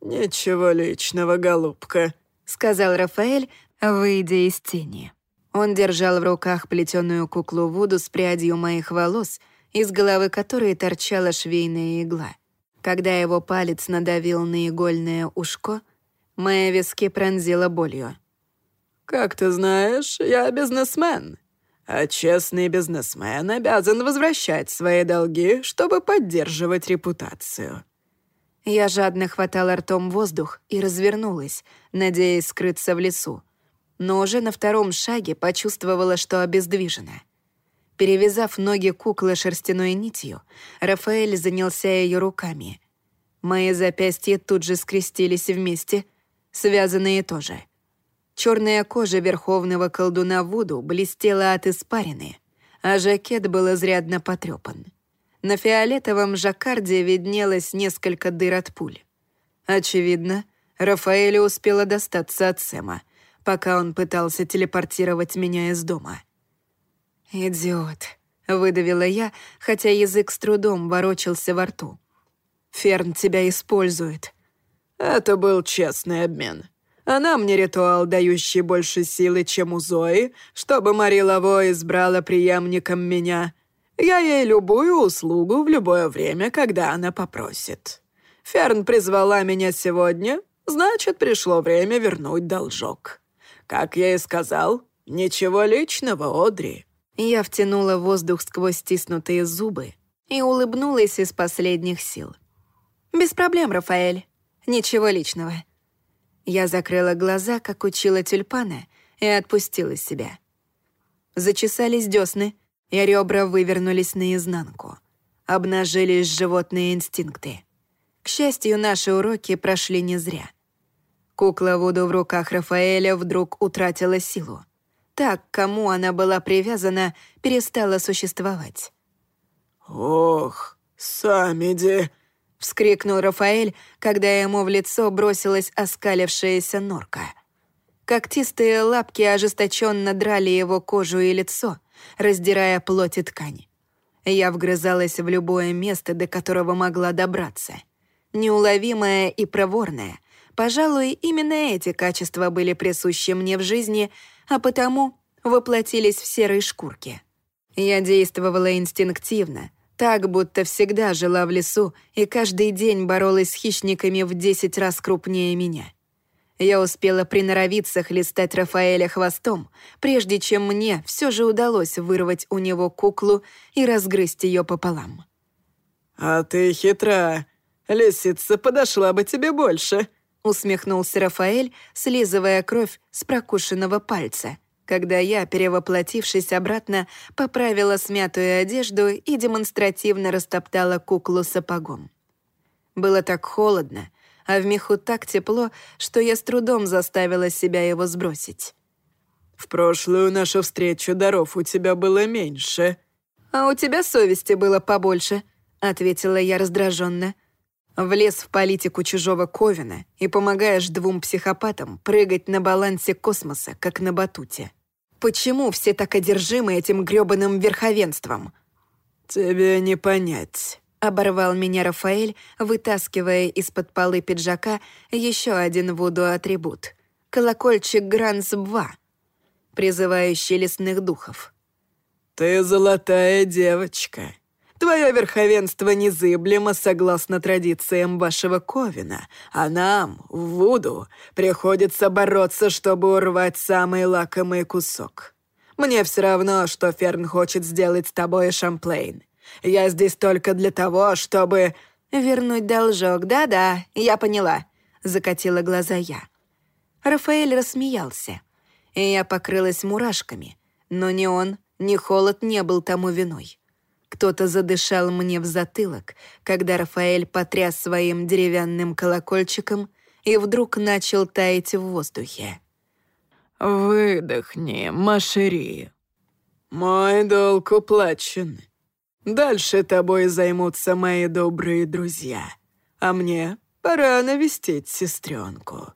«Ничего личного, голубка», — сказал Рафаэль, выйдя из тени. Он держал в руках плетеную куклу Вуду с прядью моих волос, из головы которой торчала швейная игла. Когда его палец надавил на игольное ушко, мои виски пронзила болью. «Как ты знаешь, я бизнесмен. А честный бизнесмен обязан возвращать свои долги, чтобы поддерживать репутацию». Я жадно хватала ртом воздух и развернулась, надеясь скрыться в лесу. Но уже на втором шаге почувствовала, что обездвижена. Перевязав ноги куклы шерстяной нитью, Рафаэль занялся ее руками. Мои запястья тут же скрестились вместе, связанные тоже — Черная кожа верховного колдуна Вуду блестела от испарины, а жакет был изрядно потрепан. На фиолетовом жаккарде виднелось несколько дыр от пуль. Очевидно, Рафаэлю успела достаться от Сэма, пока он пытался телепортировать меня из дома. «Идиот», — выдавила я, хотя язык с трудом ворочался во рту. «Ферн тебя использует». «Это был честный обмен», она мне ритуал, дающий больше силы, чем у Зои, чтобы Мари Лаво избрала преемником меня. Я ей любую услугу в любое время, когда она попросит. Ферн призвала меня сегодня, значит, пришло время вернуть должок. Как я и сказал, ничего личного, Одри». Я втянула воздух сквозь стиснутые зубы и улыбнулась из последних сил. «Без проблем, Рафаэль. Ничего личного. Я закрыла глаза, как учила тюльпана, и отпустила себя. Зачесались десны, и ребра вывернулись наизнанку. Обнажились животные инстинкты. К счастью, наши уроки прошли не зря. Кукла Вуду в руках Рафаэля вдруг утратила силу. Так, кому она была привязана, перестала существовать. «Ох, Самиди!» — вскрикнул Рафаэль, когда ему в лицо бросилась оскалившаяся норка. Когтистые лапки ожесточенно драли его кожу и лицо, раздирая плоть и ткань. Я вгрызалась в любое место, до которого могла добраться. Неуловимая и проворная. Пожалуй, именно эти качества были присущи мне в жизни, а потому воплотились в серой шкурке. Я действовала инстинктивно, так, будто всегда жила в лесу и каждый день боролась с хищниками в десять раз крупнее меня. Я успела приноровиться хлестать Рафаэля хвостом, прежде чем мне все же удалось вырвать у него куклу и разгрызть ее пополам. «А ты хитра. Лисица подошла бы тебе больше», — усмехнулся Рафаэль, слизывая кровь с прокушенного пальца, когда я, перевоплотившись обратно, поправила смятую одежду и демонстративно растоптала куклу сапогом. Было так холодно, а в меху так тепло, что я с трудом заставила себя его сбросить. «В прошлую нашу встречу даров у тебя было меньше». «А у тебя совести было побольше», — ответила я раздраженно. Влез в политику чужого Ковина и помогаешь двум психопатам прыгать на балансе космоса, как на батуте. Почему все так одержимы этим грёбаным верховенством?» «Тебе не понять». — оборвал меня Рафаэль, вытаскивая из-под полы пиджака еще один вуду-атрибут — колокольчик Грансбва, призывающий лесных духов. «Ты золотая девочка. Твое верховенство незыблемо согласно традициям вашего Ковина, а нам, в Вуду, приходится бороться, чтобы урвать самый лакомый кусок. Мне все равно, что Ферн хочет сделать с тобой Шамплейн. Я здесь только для того, чтобы...» «Вернуть должок, да-да, я поняла», — закатила глаза я. Рафаэль рассмеялся, и я покрылась мурашками, но ни он, ни холод не был тому виной. Кто-то задышал мне в затылок, когда Рафаэль потряс своим деревянным колокольчиком и вдруг начал таять в воздухе. «Выдохни, Машери. Мой долг уплачен. Дальше тобой займутся мои добрые друзья, а мне пора навестить сестренку».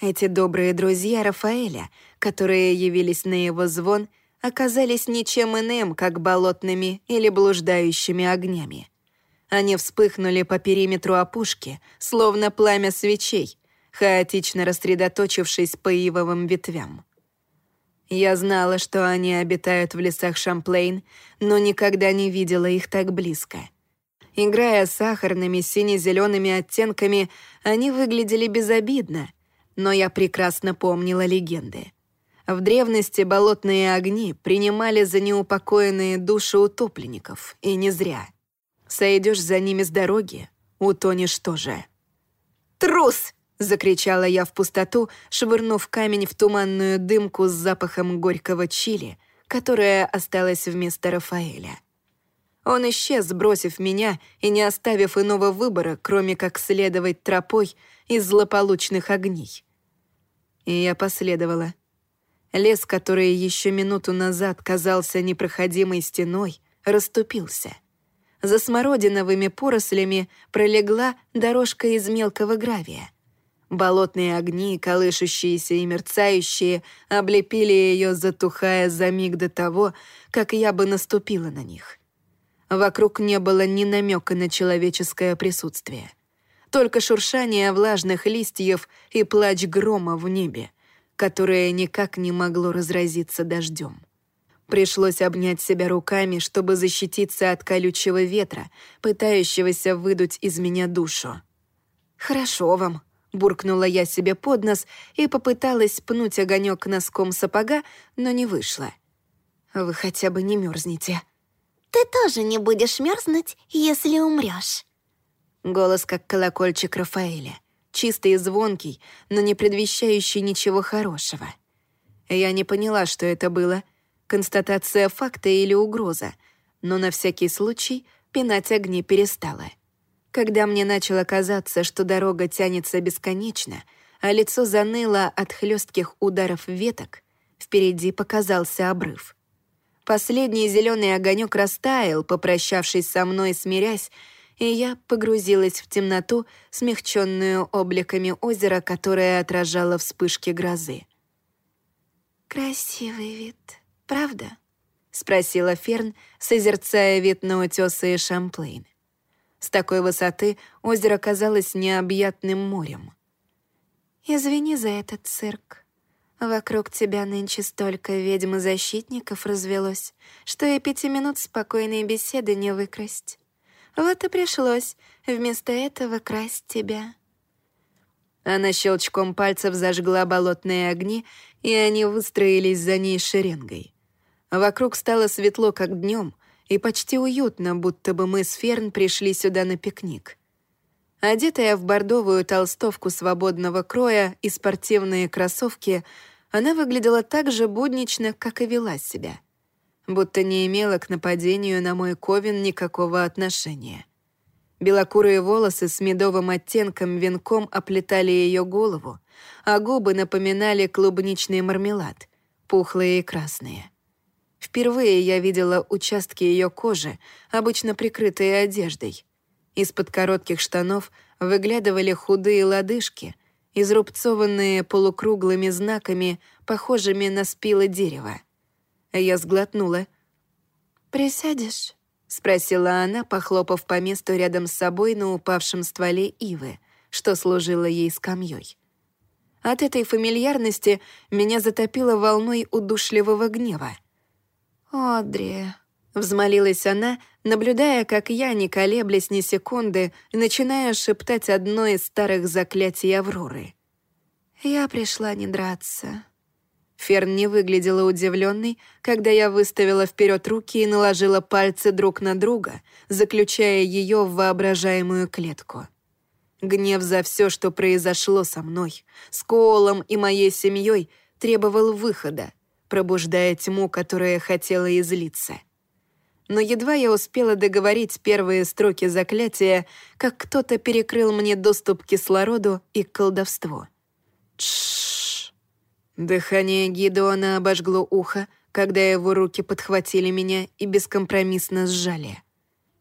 Эти добрые друзья Рафаэля, которые явились на его звон, оказались ничем иным, как болотными или блуждающими огнями. Они вспыхнули по периметру опушки, словно пламя свечей, хаотично рассредоточившись по ивовым ветвям. Я знала, что они обитают в лесах Шамплейн, но никогда не видела их так близко. Играя сахарными сине-зелеными оттенками, они выглядели безобидно, но я прекрасно помнила легенды. В древности болотные огни принимали за неупокоенные души утопленников, и не зря. Сойдешь за ними с дороги, утонешь тоже. «Трус!» — закричала я в пустоту, швырнув камень в туманную дымку с запахом горького чили, которая осталась вместо Рафаэля. Он исчез, бросив меня и не оставив иного выбора, кроме как следовать тропой из злополучных огней. И я последовала. Лес, который еще минуту назад казался непроходимой стеной, расступился. За смородиновыми порослями пролегла дорожка из мелкого гравия — Болотные огни, колышущиеся и мерцающие, облепили ее, затухая за миг до того, как я бы наступила на них. Вокруг не было ни намека на человеческое присутствие. Только шуршание влажных листьев и плач грома в небе, которое никак не могло разразиться дождем. Пришлось обнять себя руками, чтобы защититься от колючего ветра, пытающегося выдуть из меня душу. «Хорошо вам», Буркнула я себе под нос и попыталась пнуть огонек носком сапога, но не вышло. «Вы хотя бы не мерзнете. «Ты тоже не будешь мерзнуть, если умрешь. Голос как колокольчик Рафаэля. Чистый и звонкий, но не предвещающий ничего хорошего. Я не поняла, что это было. Констатация факта или угроза. Но на всякий случай пинать огни перестала. Когда мне начало казаться, что дорога тянется бесконечно, а лицо заныло от хлестких ударов веток, впереди показался обрыв. Последний зеленый огонек растаял, попрощавшись со мной, смирясь, и я погрузилась в темноту, смягченную обликами озера, которое отражало вспышки грозы. «Красивый вид, правда?» — спросила Ферн, созерцая вид на утёсы и Шамплейн. С такой высоты озеро казалось необъятным морем. «Извини за этот цирк. Вокруг тебя нынче столько ведьм и защитников развелось, что и пяти минут спокойной беседы не выкрасть. Вот и пришлось вместо этого красть тебя». Она щелчком пальцев зажгла болотные огни, и они выстроились за ней шеренгой. Вокруг стало светло, как днем, и почти уютно, будто бы мы с Ферн пришли сюда на пикник. Одетая в бордовую толстовку свободного кроя и спортивные кроссовки, она выглядела так же буднично, как и вела себя. Будто не имела к нападению на мой ковен никакого отношения. Белокурые волосы с медовым оттенком венком оплетали ее голову, а губы напоминали клубничный мармелад, пухлые и красные. Впервые я видела участки ее кожи, обычно прикрытые одеждой. Из-под коротких штанов выглядывали худые лодыжки, изрубцованные полукруглыми знаками, похожими на спилы дерева. Я сглотнула. «Присядешь?» — спросила она, похлопав по месту рядом с собой на упавшем стволе ивы, что служило ей скамьей. От этой фамильярности меня затопило волной удушливого гнева. «Одри», — взмолилась она, наблюдая, как я, не колеблясь ни секунды, начинаю шептать одно из старых заклятий Авроры. «Я пришла не драться». Ферн не выглядела удивленной, когда я выставила вперед руки и наложила пальцы друг на друга, заключая ее в воображаемую клетку. Гнев за все, что произошло со мной, с Коолом и моей семьей, требовал выхода, пробуждая тьму, которая хотела излиться. Но едва я успела договорить первые строки заклятия, как кто-то перекрыл мне доступ к кислороду и к колдовству. Тш. Дыхание Гидеона обожгло ухо, когда его руки подхватили меня и бескомпромиссно сжали.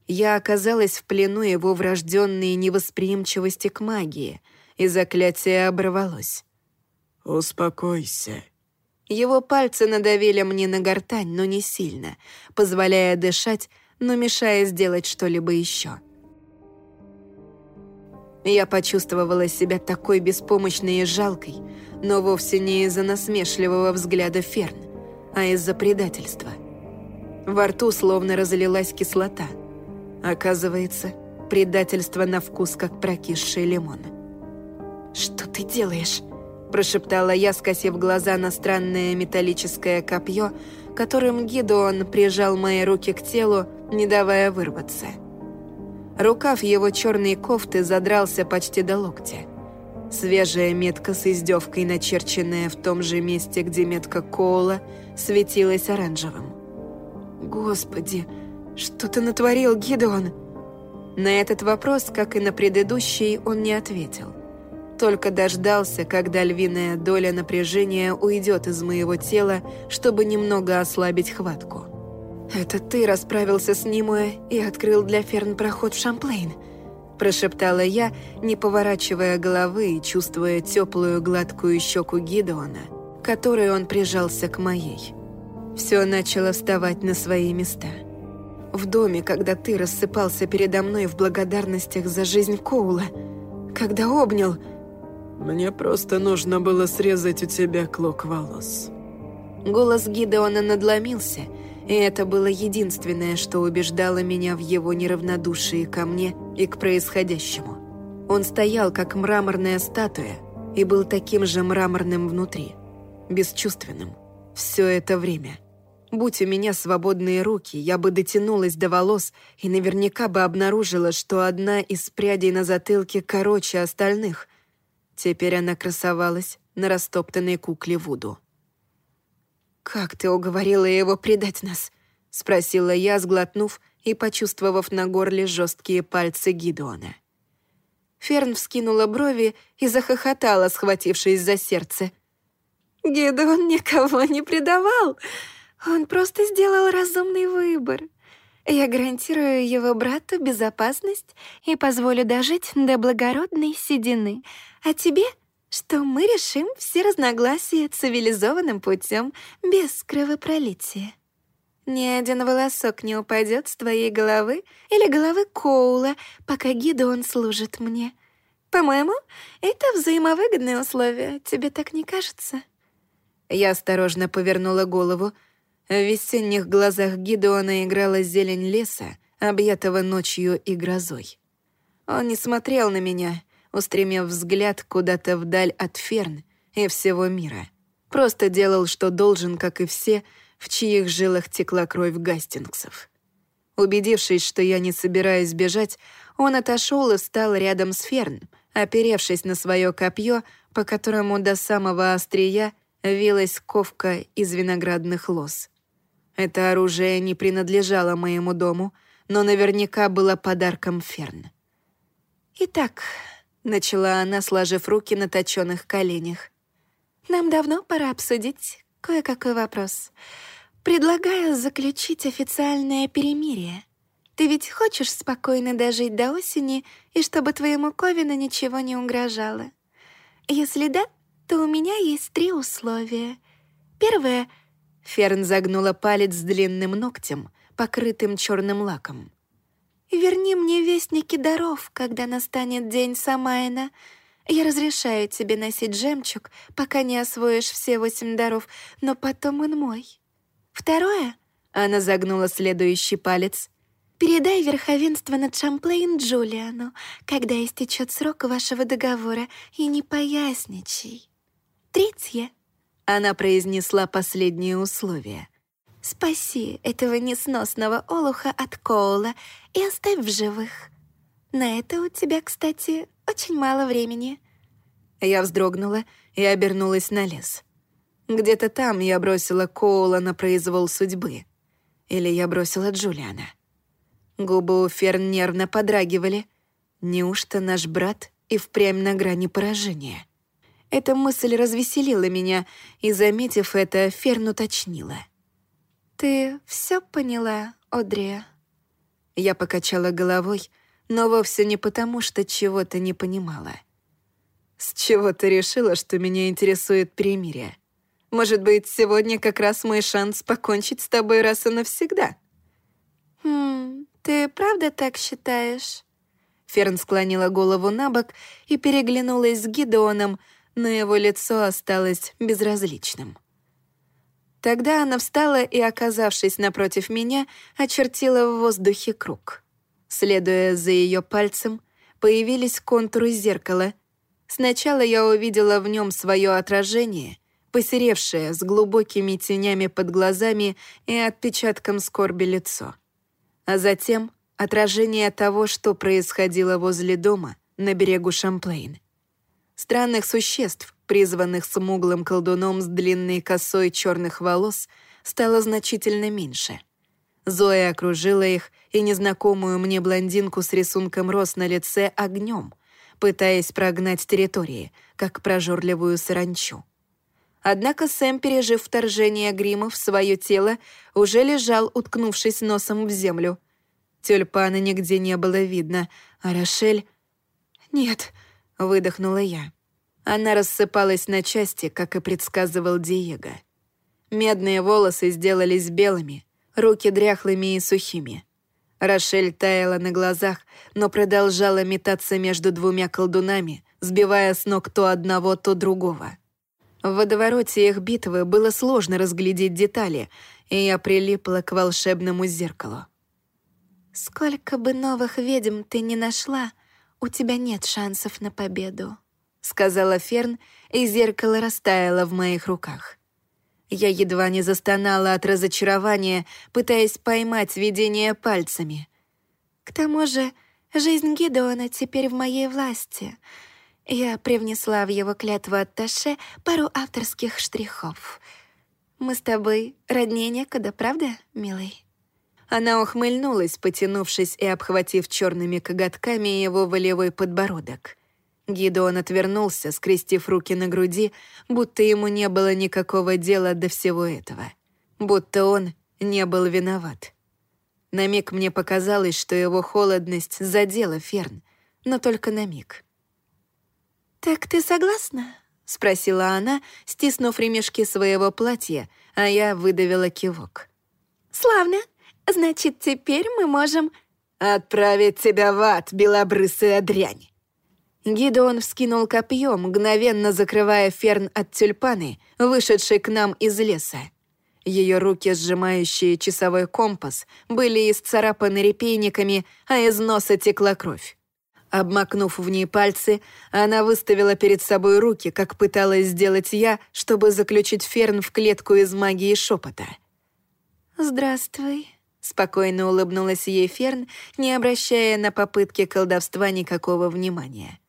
Я оказалась в плену его врожденной невосприимчивости к магии, и заклятие оборвалось. «Успокойся», его пальцы надавили мне на гортань, но не сильно, позволяя дышать, но мешая сделать что-либо еще. Я почувствовала себя такой беспомощной и жалкой, но вовсе не из-за насмешливого взгляда Ферн, а из-за предательства. Во рту словно разлилась кислота. Оказывается, предательство на вкус, как прокисший лимон. «Что ты делаешь?» Прошептала я, скосив глаза на странное металлическое копье, которым Гидеон прижал мои руки к телу, не давая вырваться. Рукав его черной кофты задрался почти до локтя. Свежая метка с издевкой, начерченная в том же месте, где метка Коула, светилась оранжевым. «Господи, что ты натворил, Гидеон?» На этот вопрос, как и на предыдущий, он не ответил только дождался, когда львиная доля напряжения уйдет из моего тела, чтобы немного ослабить хватку. «Это ты расправился с Нимуэ и открыл для Ферн проход в Шамплейн», прошептала я, не поворачивая головы и чувствуя теплую гладкую щеку Гидеона, которой он прижался к моей. Все начало вставать на свои места. В доме, когда ты рассыпался передо мной в благодарностях за жизнь Коула, когда обнял — мне просто нужно было срезать у тебя клок волос». Голос Гидеона надломился, и это было единственное, что убеждало меня в его неравнодушии ко мне и к происходящему. Он стоял, как мраморная статуя, и был таким же мраморным внутри, бесчувственным, все это время. Будь у меня свободные руки, я бы дотянулась до волос и наверняка бы обнаружила, что одна из прядей на затылке короче остальных — Теперь она красовалась на растоптанной кукле Вуду. «Как ты уговорила его предать нас?» — спросила я, сглотнув и почувствовав на горле жесткие пальцы Гидеона. Ферн вскинула брови и захохотала, схватившись за сердце. «Гидеон никого не предавал. Он просто сделал разумный выбор. Я гарантирую его брату безопасность и позволю дожить до благородной седины. А тебе, что мы решим все разногласия цивилизованным путем без кровопролития. Ни один волосок не упадет с твоей головы или головы Коула, пока Гидеон служит мне. По-моему, это взаимовыгодные условия. Тебе так не кажется?» Я осторожно повернула голову. В весенних глазах Гидеона играла зелень леса, объятого ночью и грозой. Он не смотрел на меня, устремив взгляд куда-то вдаль от Ферн и всего мира. Просто делал, что должен, как и все — в чьих жилах текла кровь Гастингсов. Убедившись, что я не собираюсь бежать, он отошел и встал рядом с Ферн, оперевшись на свое копье, по которому до самого острия вилась ковка из виноградных лоз. Это оружие не принадлежало моему дому, но наверняка было подарком Ферн. «Итак», — начала она, сложив руки на точёных коленях, «нам давно пора обсудить кое-какой вопрос. Предлагаю заключить официальное перемирие. Ты ведь хочешь спокойно дожить до осени, и чтобы твоему Ковину ничего не угрожало? Если да, то у меня есть три условия. Первое — Ферн загнула палец с длинным ногтем, покрытым черным лаком. «Верни мне вестники даров, когда настанет день Самайна. Я разрешаю тебе носить жемчуг, пока не освоишь все восемь даров, но потом он мой. Второе, она загнула следующий палец, передай верховенство над Шамплейн Джулиану, когда истечет срок вашего договора, и не поясничай. Третье, она произнесла последнее условие. Спаси этого несносного олуха от Коула и оставь в живых. На это у тебя, кстати, очень мало времени». Я вздрогнула и обернулась на лес. Где-то там я бросила Коула на произвол судьбы. Или я бросила Джулиана. Губы у Ферн нервно подрагивали. Неужто наш брат и впрямь на грани поражения? Эта мысль развеселила меня, и, заметив это, Ферн уточнила. «Ты все поняла, Одри?» Я покачала головой, но вовсе не потому, что чего-то не понимала. С чего ты решила, что меня интересует перемирие? Может быть, сегодня как раз мой шанс покончить с тобой раз и навсегда? Хм, ты правда так считаешь? Ферн склонила голову на бок и переглянулась с Гидеоном, но его лицо осталось безразличным. Тогда она встала и, оказавшись напротив меня, очертила в воздухе круг. Следуя за ее пальцем, появились контуры зеркала. Сначала я увидела в нем свое отражение, посеревшее с глубокими тенями под глазами и отпечатком скорби лицо. А затем отражение того, что происходило возле дома на берегу Шамплейн. Странных существ, призванных смуглым колдуном с длинной косой черных волос, стало значительно меньше — Зоя окружила их и незнакомую мне блондинку с рисунком роз на лице огнем, пытаясь прогнать территории, как прожорливую саранчу. Однако Сэм, пережив вторжение гримов в свое тело, уже лежал, уткнувшись носом в землю. Тюльпана нигде не было видно, а Рошель... «Нет», — выдохнула я. Она рассыпалась на части, как и предсказывал Диего. Медные волосы сделались белыми, руки дряхлыми и сухими. Рошель таяла на глазах, но продолжала метаться между двумя колдунами, сбивая с ног то одного, то другого. В водовороте их битвы было сложно разглядеть детали, и я прилипла к волшебному зеркалу. «Сколько бы новых ведьм ты ни нашла, у тебя нет шансов на победу», — сказала Ферн, и зеркало растаяло в моих руках. Я едва не застонала от разочарования, пытаясь поймать видение пальцами. «К тому же, жизнь Гидеона теперь в моей власти. Я привнесла в его клятву атташе пару авторских штрихов. Мы с тобой роднее некуда, правда, милый?» Она ухмыльнулась, потянувшись и обхватив черными коготками его волевой подбородок. Гидеон отвернулся, скрестив руки на груди, будто ему не было никакого дела до всего этого. Будто он не был виноват. На миг мне показалось, что его холодность задела Ферн, но только на миг. «Так ты согласна?» — спросила она, стиснув ремешки своего платья, а я выдавила кивок. «Славно. Значит, теперь мы можем...» «Отправить тебя в ад, белобрысая дрянь!» Гидеон вскинул копье, мгновенно закрывая Ферн от тюльпаны, вышедшей к нам из леса. Ее руки, сжимающие часовой компас, были исцарапаны репейниками, а из носа текла кровь. Обмакнув в ней пальцы, она выставила перед собой руки, как пыталась сделать я, чтобы заключить Ферн в клетку из магии шепота. «Здравствуй», — спокойно улыбнулась ей Ферн, не обращая на попытки колдовства никакого внимания.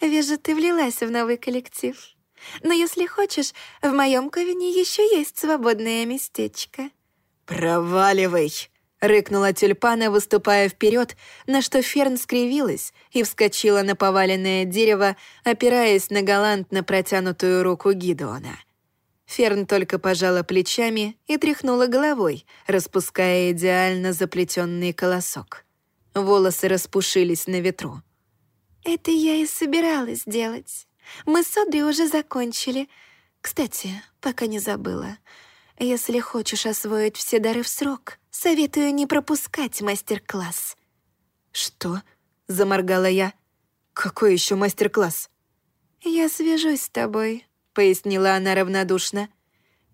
«Вижу, ты влилась в новый коллектив. Но если хочешь, в моем ковине еще есть свободное местечко». «Проваливай!» — рыкнула тюльпана, выступая вперед, на что Ферн скривилась и вскочила на поваленное дерево, опираясь на галантно протянутую руку Гидеона. Ферн только пожала плечами и тряхнула головой, распуская идеально заплетенный колосок. Волосы распушились на ветру. «Это я и собиралась делать. Мы с Одри уже закончили. Кстати, пока не забыла. Если хочешь освоить все дары в срок, советую не пропускать мастер-класс». «Что?» — заморгала я. «Какой еще мастер-класс?» «Я свяжусь с тобой», — пояснила она равнодушно.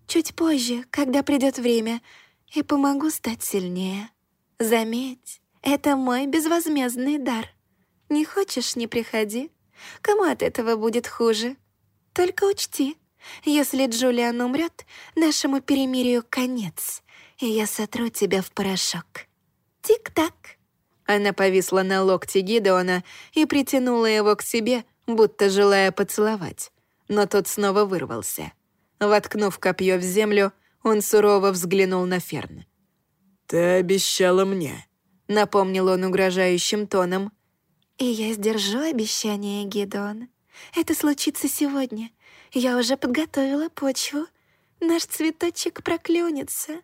«Чуть позже, когда придет время, и помогу стать сильнее. Заметь, это мой безвозмездный дар. Не хочешь — не приходи. Кому от этого будет хуже? Только учти, если Джулиан умрет, нашему перемирию конец, и я сотру тебя в порошок. Тик-так». Она повисла на локте Гидеона и притянула его к себе, будто желая поцеловать. Но тот снова вырвался. Воткнув копье в землю, он сурово взглянул на Ферн. «Ты обещала мне», — напомнил он угрожающим тоном. «И я сдержу обещание, Гидеон. Это случится сегодня. Я уже подготовила почву. Наш цветочек проклюнется».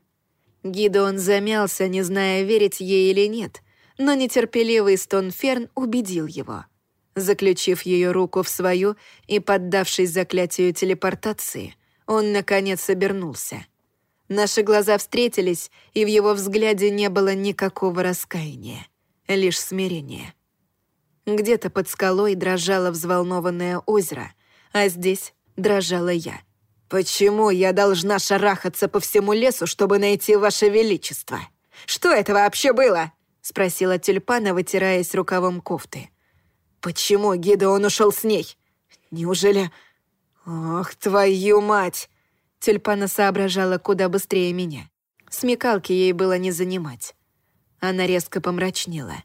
Гидеон замялся, не зная, верить ей или нет, но нетерпеливый стон Ферн убедил его. Заключив ее руку в свою и поддавшись заклятию телепортации, он, наконец, обернулся. Наши глаза встретились, и в его взгляде не было никакого раскаяния, лишь смирение. Где-то под скалой дрожало взволнованное озеро, а здесь дрожала я. «Почему я должна шарахаться по всему лесу, чтобы найти Ваше Величество? Что это вообще было?» — спросила тюльпана, вытираясь рукавом кофты. «Почему Гидеон ушел с ней? Неужели...» «Ох, твою мать!» Тюльпана соображала куда быстрее меня. Смекалки ей было не занимать. Она резко помрачнела.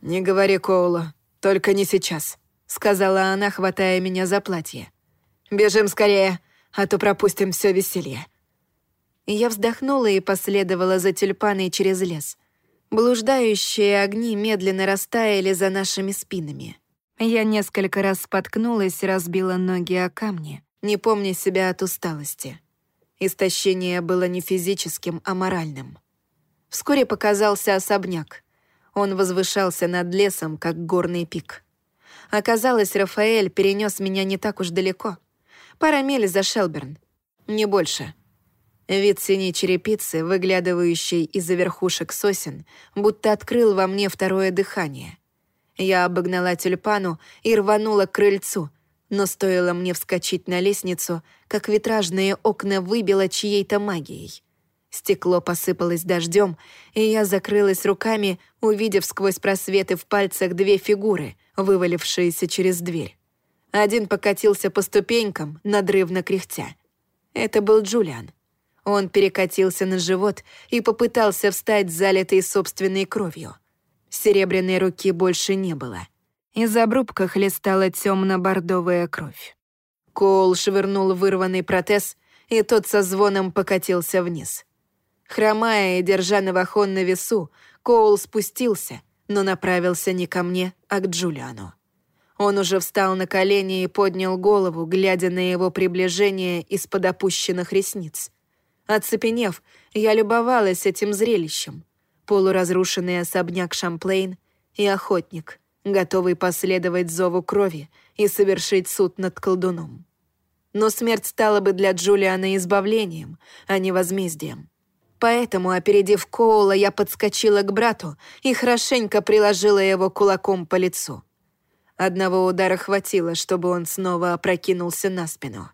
«Не говори Коулу, только не сейчас», — сказала она, хватая меня за платье. «Бежим скорее, а то пропустим все веселье». Я вздохнула и последовала за тюльпаной через лес. Блуждающие огни медленно растаяли за нашими спинами. Я несколько раз споткнулась и разбила ноги о камни, не помня себя от усталости. Истощение было не физическим, а моральным. Вскоре показался особняк. Он возвышался над лесом, как горный пик. Оказалось, Рафаэль перенес меня не так уж далеко. Пара миль за Шелберн. Не больше. Вид синей черепицы, выглядывающей из-за верхушек сосен, будто открыл во мне второе дыхание. Я обогнала тюльпану и рванула к крыльцу, но стоило мне вскочить на лестницу, как витражные окна выбило чьей-то магией. Стекло посыпалось дождем, и я закрылась руками, увидев сквозь просветы в пальцах две фигуры, вывалившиеся через дверь. Один покатился по ступенькам, надрывно кряхтя. Это был Джулиан. Он перекатился на живот и попытался встать, залитый собственной кровью — Серебряной руки больше не было. Из обрубка хлестала темно-бордовая кровь. Коул швырнул вырванный протез, и тот со звоном покатился вниз. Хромая и держа новохон на весу, Коул спустился, но направился не ко мне, а к Джулиану. Он уже встал на колени и поднял голову, глядя на его приближение из-под опущенных ресниц. Оцепенев, я любовалась этим зрелищем. полуразрушенный особняк Шамплейн и охотник, готовый последовать зову крови и совершить суд над колдуном. Но смерть стала бы для Джулиана избавлением, а не возмездием. Поэтому, опередив Коула, я подскочила к брату и хорошенько приложила его кулаком по лицу. Одного удара хватило, чтобы он снова опрокинулся на спину.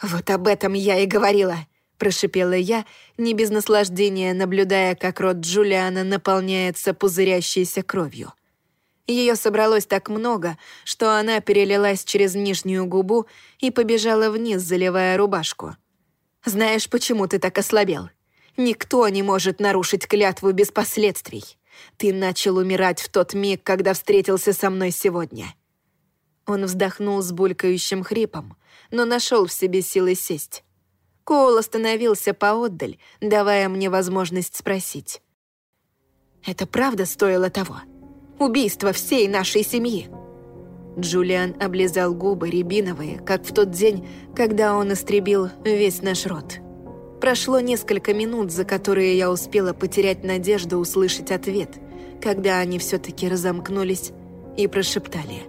«Вот об этом я и говорила!» — прошипела я, не без наслаждения наблюдая, как рот Джулиана наполняется пузырящейся кровью. Ее собралось так много, что она перелилась через нижнюю губу и побежала вниз, заливая рубашку. «Знаешь, почему ты так ослабел? Никто не может нарушить клятву без последствий. Ты начал умирать в тот миг, когда встретился со мной сегодня». Он вздохнул с булькающим хрипом, но нашел в себе силы сесть. Коул остановился поотдаль, давая мне возможность спросить. «Это правда стоило того? Убийство всей нашей семьи?» Джулиан облизал губы рябиновые, как в тот день, когда он истребил весь наш род. Прошло несколько минут, за которые я успела потерять надежду услышать ответ, когда они все-таки разомкнулись и прошептали.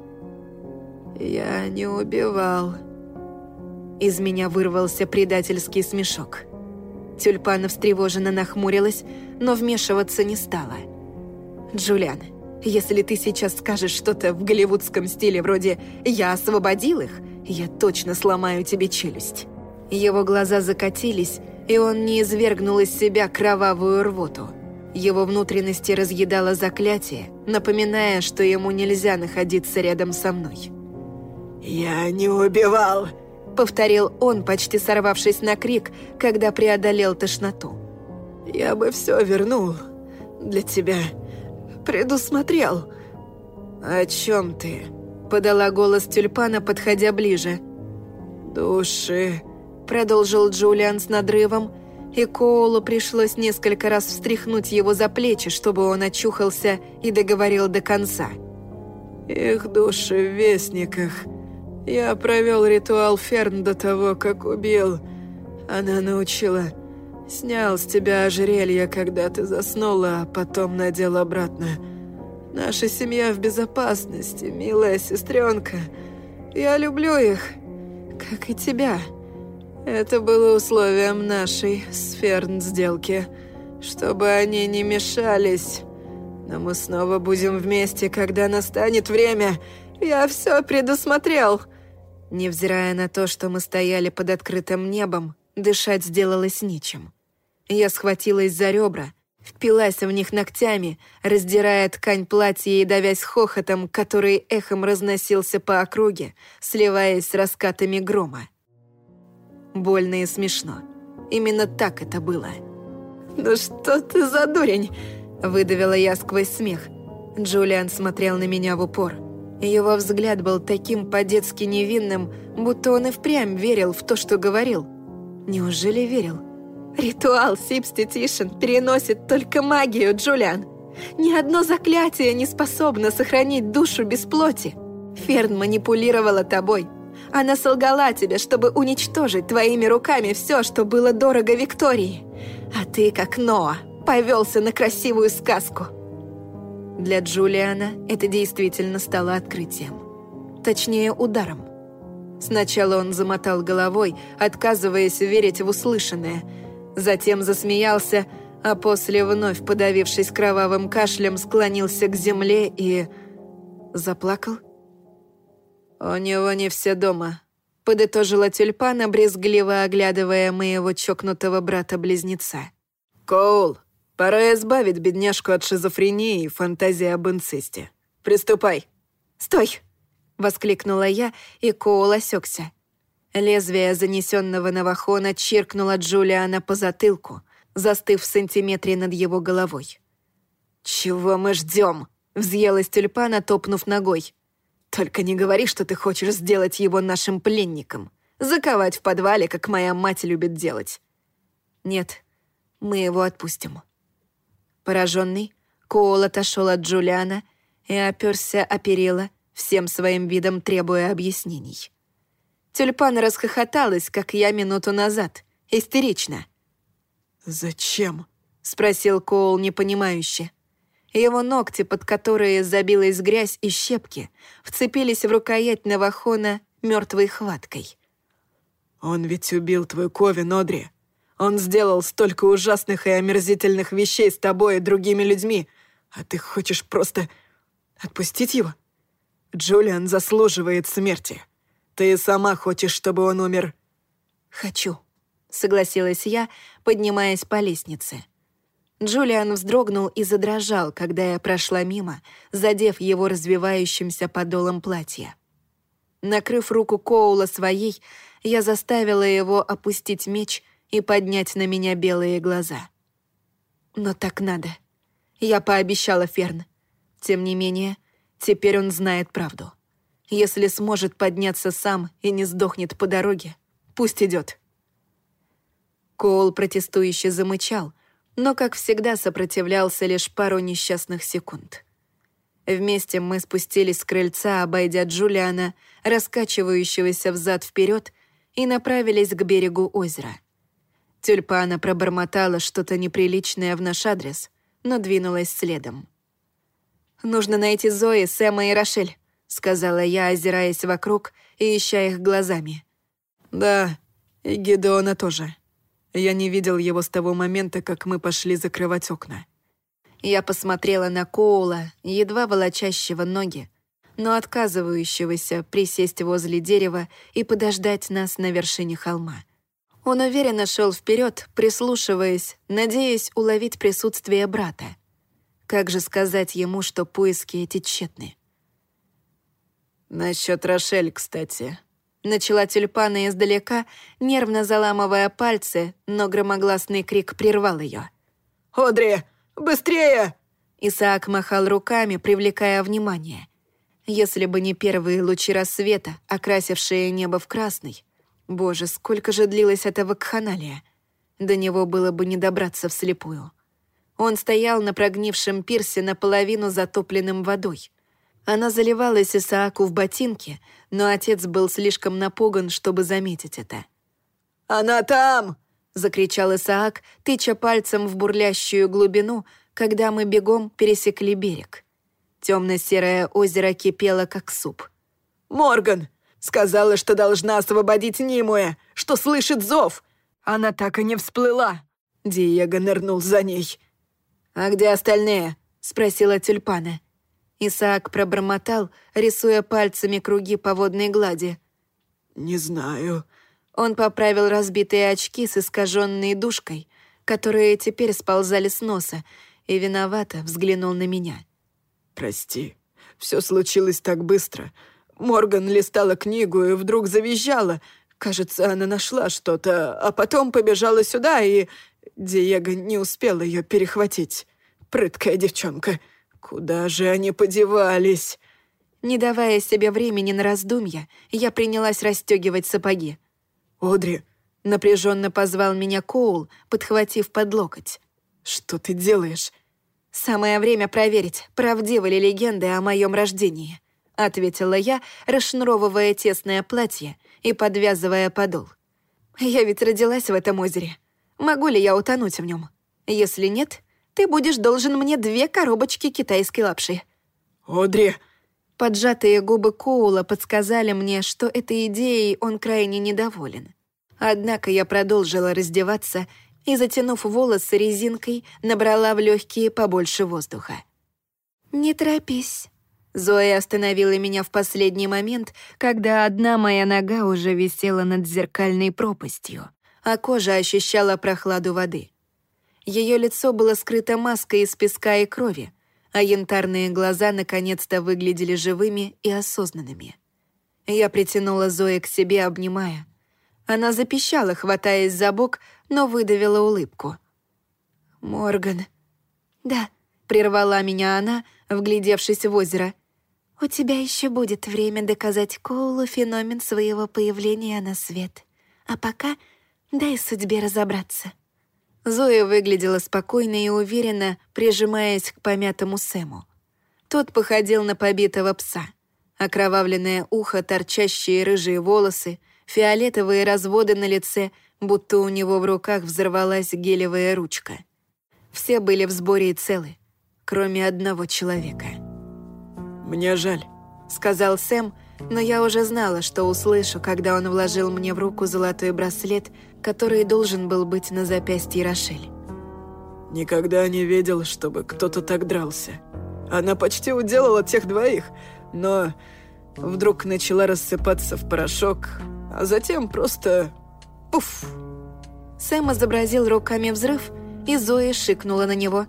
«Я не убивал». Из меня вырвался предательский смешок. Тюльпана встревоженно нахмурилась, но вмешиваться не стала. «Джулиан, если ты сейчас скажешь что-то в голливудском стиле вроде «я освободил их», я точно сломаю тебе челюсть». Его глаза закатились, и он не извергнул из себя кровавую рвоту. Его внутренности разъедало заклятие, напоминая, что ему нельзя находиться рядом со мной. «Я не убивал!» — повторил он, почти сорвавшись на крик, когда преодолел тошноту. «Я бы все вернул для тебя. Предусмотрел». «О чем ты?» — подала голос тюльпана, подходя ближе. «Души», — продолжил Джулиан с надрывом, и Коулу пришлось несколько раз встряхнуть его за плечи, чтобы он очухался и договорил до конца. «Их души в вестниках». Я провел ритуал Ферн до того, как убил. Она научила. Снял с тебя ожерелье, когда ты заснула, а потом надел обратно. Наша семья в безопасности, милая сестренка. Я люблю их, как и тебя. Это было условием нашей с Ферн сделки, чтобы они не мешались. Но мы снова будем вместе, когда настанет время. Я все предусмотрел. Невзирая на то, что мы стояли под открытым небом, дышать сделалось нечем. Я схватилась за ребра, впилась в них ногтями, раздирая ткань платья и давясь хохотом, который эхом разносился по округе, сливаясь с раскатами грома. Больно и смешно. Именно так это было. «Ну что ты за дурень?» — выдавила я сквозь смех. Джулиан смотрел на меня в упор — его взгляд был таким по-детски невинным, будто он и впрямь верил в то, что говорил. Неужели верил? «Ритуал Сибститишн переносит только магию, Джулиан. Ни одно заклятие не способно сохранить душу без плоти. Ферн манипулировала тобой. Она солгала тебе, чтобы уничтожить твоими руками все, что было дорого Виктории. А ты, как Ноа, повелся на красивую сказку». Для Джулиана это действительно стало открытием. Точнее, ударом. Сначала он замотал головой, отказываясь верить в услышанное. Затем засмеялся, а после, вновь подавившись кровавым кашлем, склонился к земле и... заплакал? «У него не все дома», — подытожила тюльпана, брезгливо оглядывая моего чокнутого брата-близнеца. «Коул, Пора избавить бедняжку от шизофрении и фантазии об инцесте. Приступай!» «Стой!» — воскликнула я, и Коул осекся. Лезвие занесенного Навахона чиркнуло Джулиана по затылку, застыв в сантиметре над его головой. «Чего мы ждем?» — взъелась тюльпана, топнув ногой. «Только не говори, что ты хочешь сделать его нашим пленником. Заковать в подвале, как моя мать любит делать». «Нет, мы его отпустим». Пораженный, Коул отошел от Джулиана и оперся о перила, всем своим видом требуя объяснений. Тюльпана расхохоталась, как я минуту назад, истерично. «Зачем?» — спросил Коул непонимающе. Его ногти, под которые забилась грязь и щепки, вцепились в рукоять Навахона мертвой хваткой. «Он ведь убил твою Кови, Нодри. Он сделал столько ужасных и омерзительных вещей с тобой и другими людьми, а ты хочешь просто отпустить его? Джулиан заслуживает смерти. Ты сама хочешь, чтобы он умер?» «Хочу», — согласилась я, поднимаясь по лестнице. Джулиан вздрогнул и задрожал, когда я прошла мимо, задев его развивающимся подолом платья. Накрыв руку Коула своей, я заставила его опустить меч и поднять на меня белые глаза. Но так надо. Я пообещала Ферн. Тем не менее, теперь он знает правду. Если сможет подняться сам и не сдохнет по дороге, пусть идет. Коул протестующе замычал — но, как всегда, сопротивлялся лишь пару несчастных секунд. Вместе мы спустились с крыльца, обойдя Джулиана, раскачивающегося взад вперед, и направились к берегу озера. Тюльпана пробормотала что-то неприличное в наш адрес, но двинулась следом. «Нужно найти Зои, Сэма и Рошель», — сказала я, озираясь вокруг и ища их глазами. «Да, и Гедеона тоже», я не видел его с того момента, как мы пошли закрывать окна. Я посмотрела на Коула, едва волочащего ноги, но отказывающегося присесть возле дерева и подождать нас на вершине холма. Он уверенно шел вперед, прислушиваясь, надеясь уловить присутствие брата. Как же сказать ему, что поиски эти тщетны? «Насчет Рошель, кстати», Начала тюльпана издалека, нервно заламывая пальцы, но громогласный крик прервал ее. «Одри, быстрее!» Исаак махал руками, привлекая внимание. Если бы не первые лучи рассвета, окрасившие небо в красный, боже, сколько же длилась эта вакханалия. До него было бы не добраться вслепую. Он стоял на прогнившем пирсе наполовину затопленным водой. Она заливалась Исааку в ботинки, но отец был слишком напуган, чтобы заметить это. «Она там!» — закричал Исаак, тыча пальцем в бурлящую глубину, когда мы бегом пересекли берег. Темно-серое озеро кипело, как суп. «Морган! Сказала, что должна освободить Нимуэ, что слышит зов! Она так и не всплыла!» Диего нырнул за ней. «А где остальные?» — спросила тюльпана. Исаак пробормотал, рисуя пальцами круги по водной глади. «Не знаю». Он поправил разбитые очки с искаженной душкой, которые теперь сползали с носа, и виновато взглянул на меня. «Прости, все случилось так быстро. Морган листала книгу и вдруг завизжала. Кажется, она нашла что-то, а потом побежала сюда, и Диего не успел ее перехватить. Прыткая девчонка». Куда же они подевались? Не давая себе времени на раздумья, я принялась расстегивать сапоги. «Одри!» — напряженно позвал меня Коул, подхватив под локоть. «Что ты делаешь?» «Самое время проверить, правдивы ли легенды о моем рождении», — ответила я, расшнуровывая тесное платье и подвязывая подол. «Я ведь родилась в этом озере. Могу ли я утонуть в нем? Если нет, ты будешь должен мне две коробочки китайской лапши». «Одри!» Поджатые губы Коула подсказали мне, что этой идеей он крайне недоволен. Однако я продолжила раздеваться и, затянув волосы резинкой, набрала в легкие побольше воздуха. «Не торопись». Зоя остановила меня в последний момент, когда одна моя нога уже висела над зеркальной пропастью, а кожа ощущала прохладу воды. Ее лицо было скрыто маской из песка и крови, а янтарные глаза наконец-то выглядели живыми и осознанными. Я притянула Зои к себе, обнимая. Она запищала, хватаясь за бок, но выдавила улыбку. «Морган». «Да», — прервала меня она, вглядевшись в озеро. «У тебя еще будет время доказать Коулу феномен своего появления на свет. А пока дай судьбе разобраться». Зоя выглядела спокойно и уверенно, прижимаясь к помятому Сэму. Тот походил на побитого пса. Окровавленное ухо, торчащие рыжие волосы, фиолетовые разводы на лице, будто у него в руках взорвалась гелевая ручка. Все были в сборе и целы, кроме одного человека. «Мне жаль», — сказал Сэм, но я уже знала, что услышу, когда он вложил мне в руку золотой браслет, который должен был быть на запястье Рошель. «Никогда не видел, чтобы кто-то так дрался. Она почти уделала тех двоих, но вдруг начала рассыпаться в порошок, а затем просто... пуф!» Сэм изобразил руками взрыв, и Зоя шикнула на него.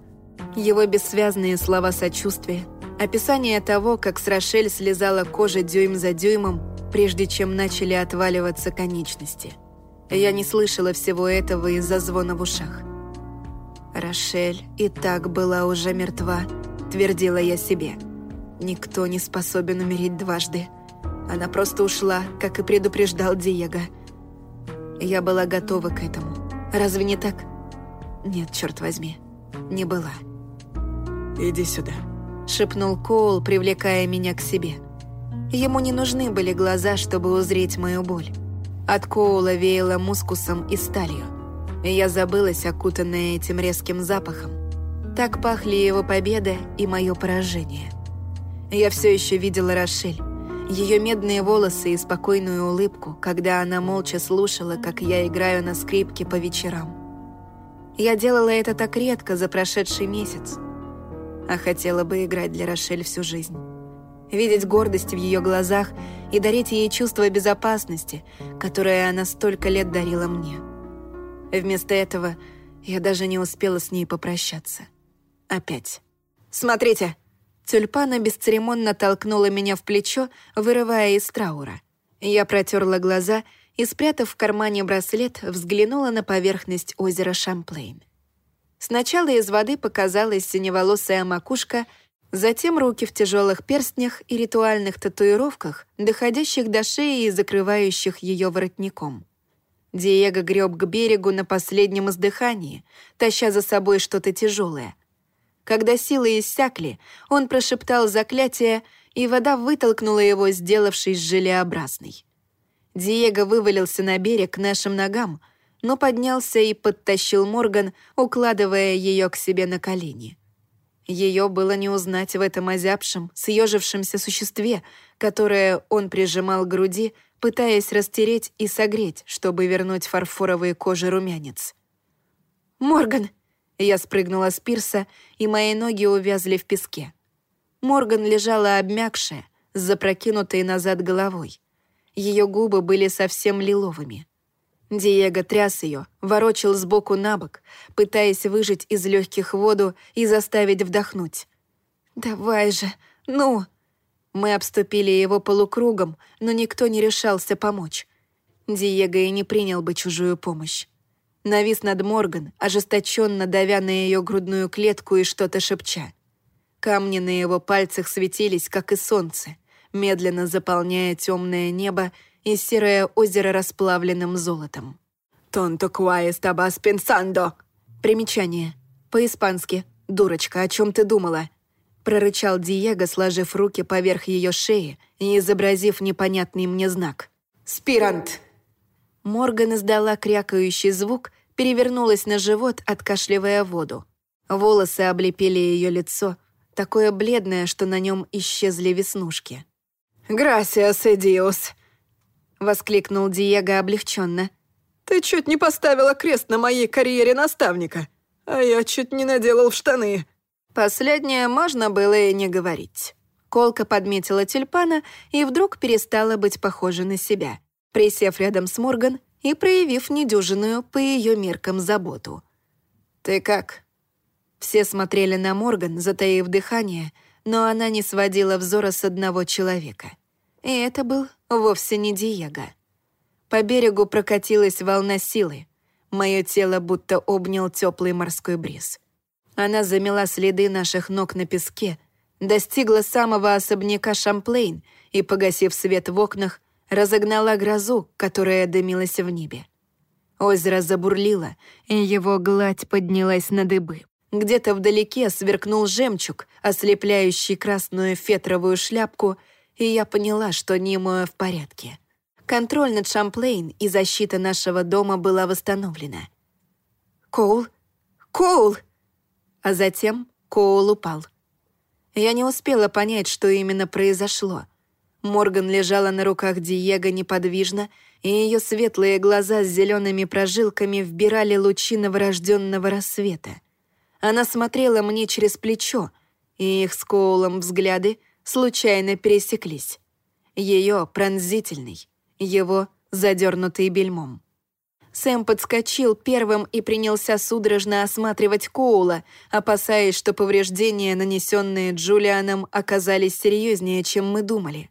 Его бессвязные слова сочувствия, описание того, как с Рошель слезала кожа дюйм за дюймом, прежде чем начали отваливаться конечности. Я не слышала всего этого из-за звона в ушах. «Рошель и так была уже мертва», — твердила я себе. «Никто не способен умереть дважды. Она просто ушла, как и предупреждал Диего». Я была готова к этому. Разве не так? Нет, черт возьми, не была. «Иди сюда», — шепнул Коул, привлекая меня к себе. Ему не нужны были глаза, чтобы узреть мою боль. От Коула веяло мускусом и сталью. Я забылась, окутанная этим резким запахом. Так пахли его победа и мое поражение. Я все еще видела Рошель, ее медные волосы и спокойную улыбку, когда она молча слушала, как я играю на скрипке по вечерам. Я делала это так редко за прошедший месяц, а хотела бы играть для Рошель всю жизнь. Видеть гордость в ее глазах и дарить ей чувство безопасности, которое она столько лет дарила мне. Вместо этого я даже не успела с ней попрощаться. Опять. «Смотрите!» Тюльпана бесцеремонно толкнула меня в плечо, вырывая из траура. Я протерла глаза и, спрятав в кармане браслет, взглянула на поверхность озера Шамплейн. Сначала из воды показалась синеволосая макушка, затем руки в тяжелых перстнях и ритуальных татуировках, доходящих до шеи и закрывающих ее воротником. Диего греб к берегу на последнем издыхании, таща за собой что-то тяжелое — когда силы иссякли, он прошептал заклятие, и вода вытолкнула его, сделавшись желеобразной. Диего вывалился на берег к нашим ногам, но поднялся и подтащил Морган, укладывая ее к себе на колени. Ее было не узнать в этом озябшем, съежившемся существе, которое он прижимал к груди, пытаясь растереть и согреть, чтобы вернуть фарфоровые кожи румянец. «Морган!» Я спрыгнула с пирса, и мои ноги увязли в песке. Морган лежала обмякшая, с запрокинутой назад головой. Ее губы были совсем лиловыми. Диего тряс ее, ворочил сбоку на бок, пытаясь выжать из легких воду и заставить вдохнуть. «Давай же, ну!» Мы обступили его полукругом, но никто не решался помочь. Диего и не принял бы чужую помощь навис над Морган, ожесточенно давя на ее грудную клетку и что-то шепча. Камни на его пальцах светились, как и солнце, медленно заполняя темное небо и серое озеро расплавленным золотом. «Тонто куаес табас пенсандо!» Примечание. По-испански. «Дурочка, о чем ты думала?» прорычал Диего, сложив руки поверх ее шеи и изобразив непонятный мне знак. «Спирант!» Морган издала крякающий звук, перевернулась на живот, откашливая воду. Волосы облепили ее лицо, такое бледное, что на нем исчезли веснушки. «Грасиас, Эдиус!» — воскликнул Диего облегченно. «Ты чуть не поставила крест на моей карьере наставника, а я чуть не наделал в штаны». Последнее можно было и не говорить. Колка подметила тюльпана и вдруг перестала быть похожа на себя — присев рядом с Морган и проявив недюжинную по ее меркам заботу. «Ты как?» Все смотрели на Морган, затаив дыхание, но она не сводила взора с одного человека. И это был вовсе не Диего. По берегу прокатилась волна силы. Мое тело будто обнял теплый морской бриз. Она замела следы наших ног на песке, достигла самого особняка Шамплейн и, погасив свет в окнах, разогнала грозу, которая дымилась в небе. Озеро забурлило, и его гладь поднялась на дыбы. Где-то вдалеке сверкнул жемчуг, ослепляющий красную фетровую шляпку, и я поняла, что Нимуэ в порядке. Контроль над Шамплейн и защита нашего дома была восстановлена. «Коул? Коул!» а затем Коул упал. Я не успела понять, что именно произошло. Морган лежала на руках Диего неподвижно, и ее светлые глаза с зелеными прожилками вбирали лучи новорожденного рассвета. Она смотрела мне через плечо, и их с Коулом взгляды случайно пересеклись. Ее пронзительный, его задернутый бельмом. Сэм подскочил первым и принялся судорожно осматривать Коула, опасаясь, что повреждения, нанесенные Джулианом, оказались серьезнее, чем мы думали.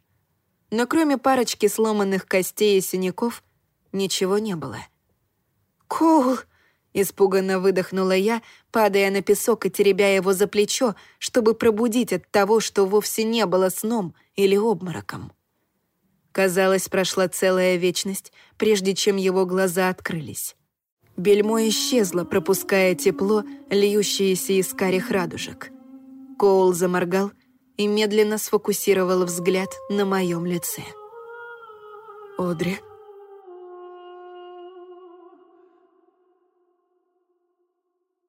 Но кроме парочки сломанных костей и синяков, ничего не было. «Коул!» — испуганно выдохнула я, падая на песок и теребя его за плечо, чтобы пробудить от того, что вовсе не было сном или обмороком. Казалось, прошла целая вечность, прежде чем его глаза открылись. Бельмо исчезло, пропуская тепло, льющееся из карих радужек. Коул заморгал и медленно сфокусировал взгляд на моем лице. «Одри»,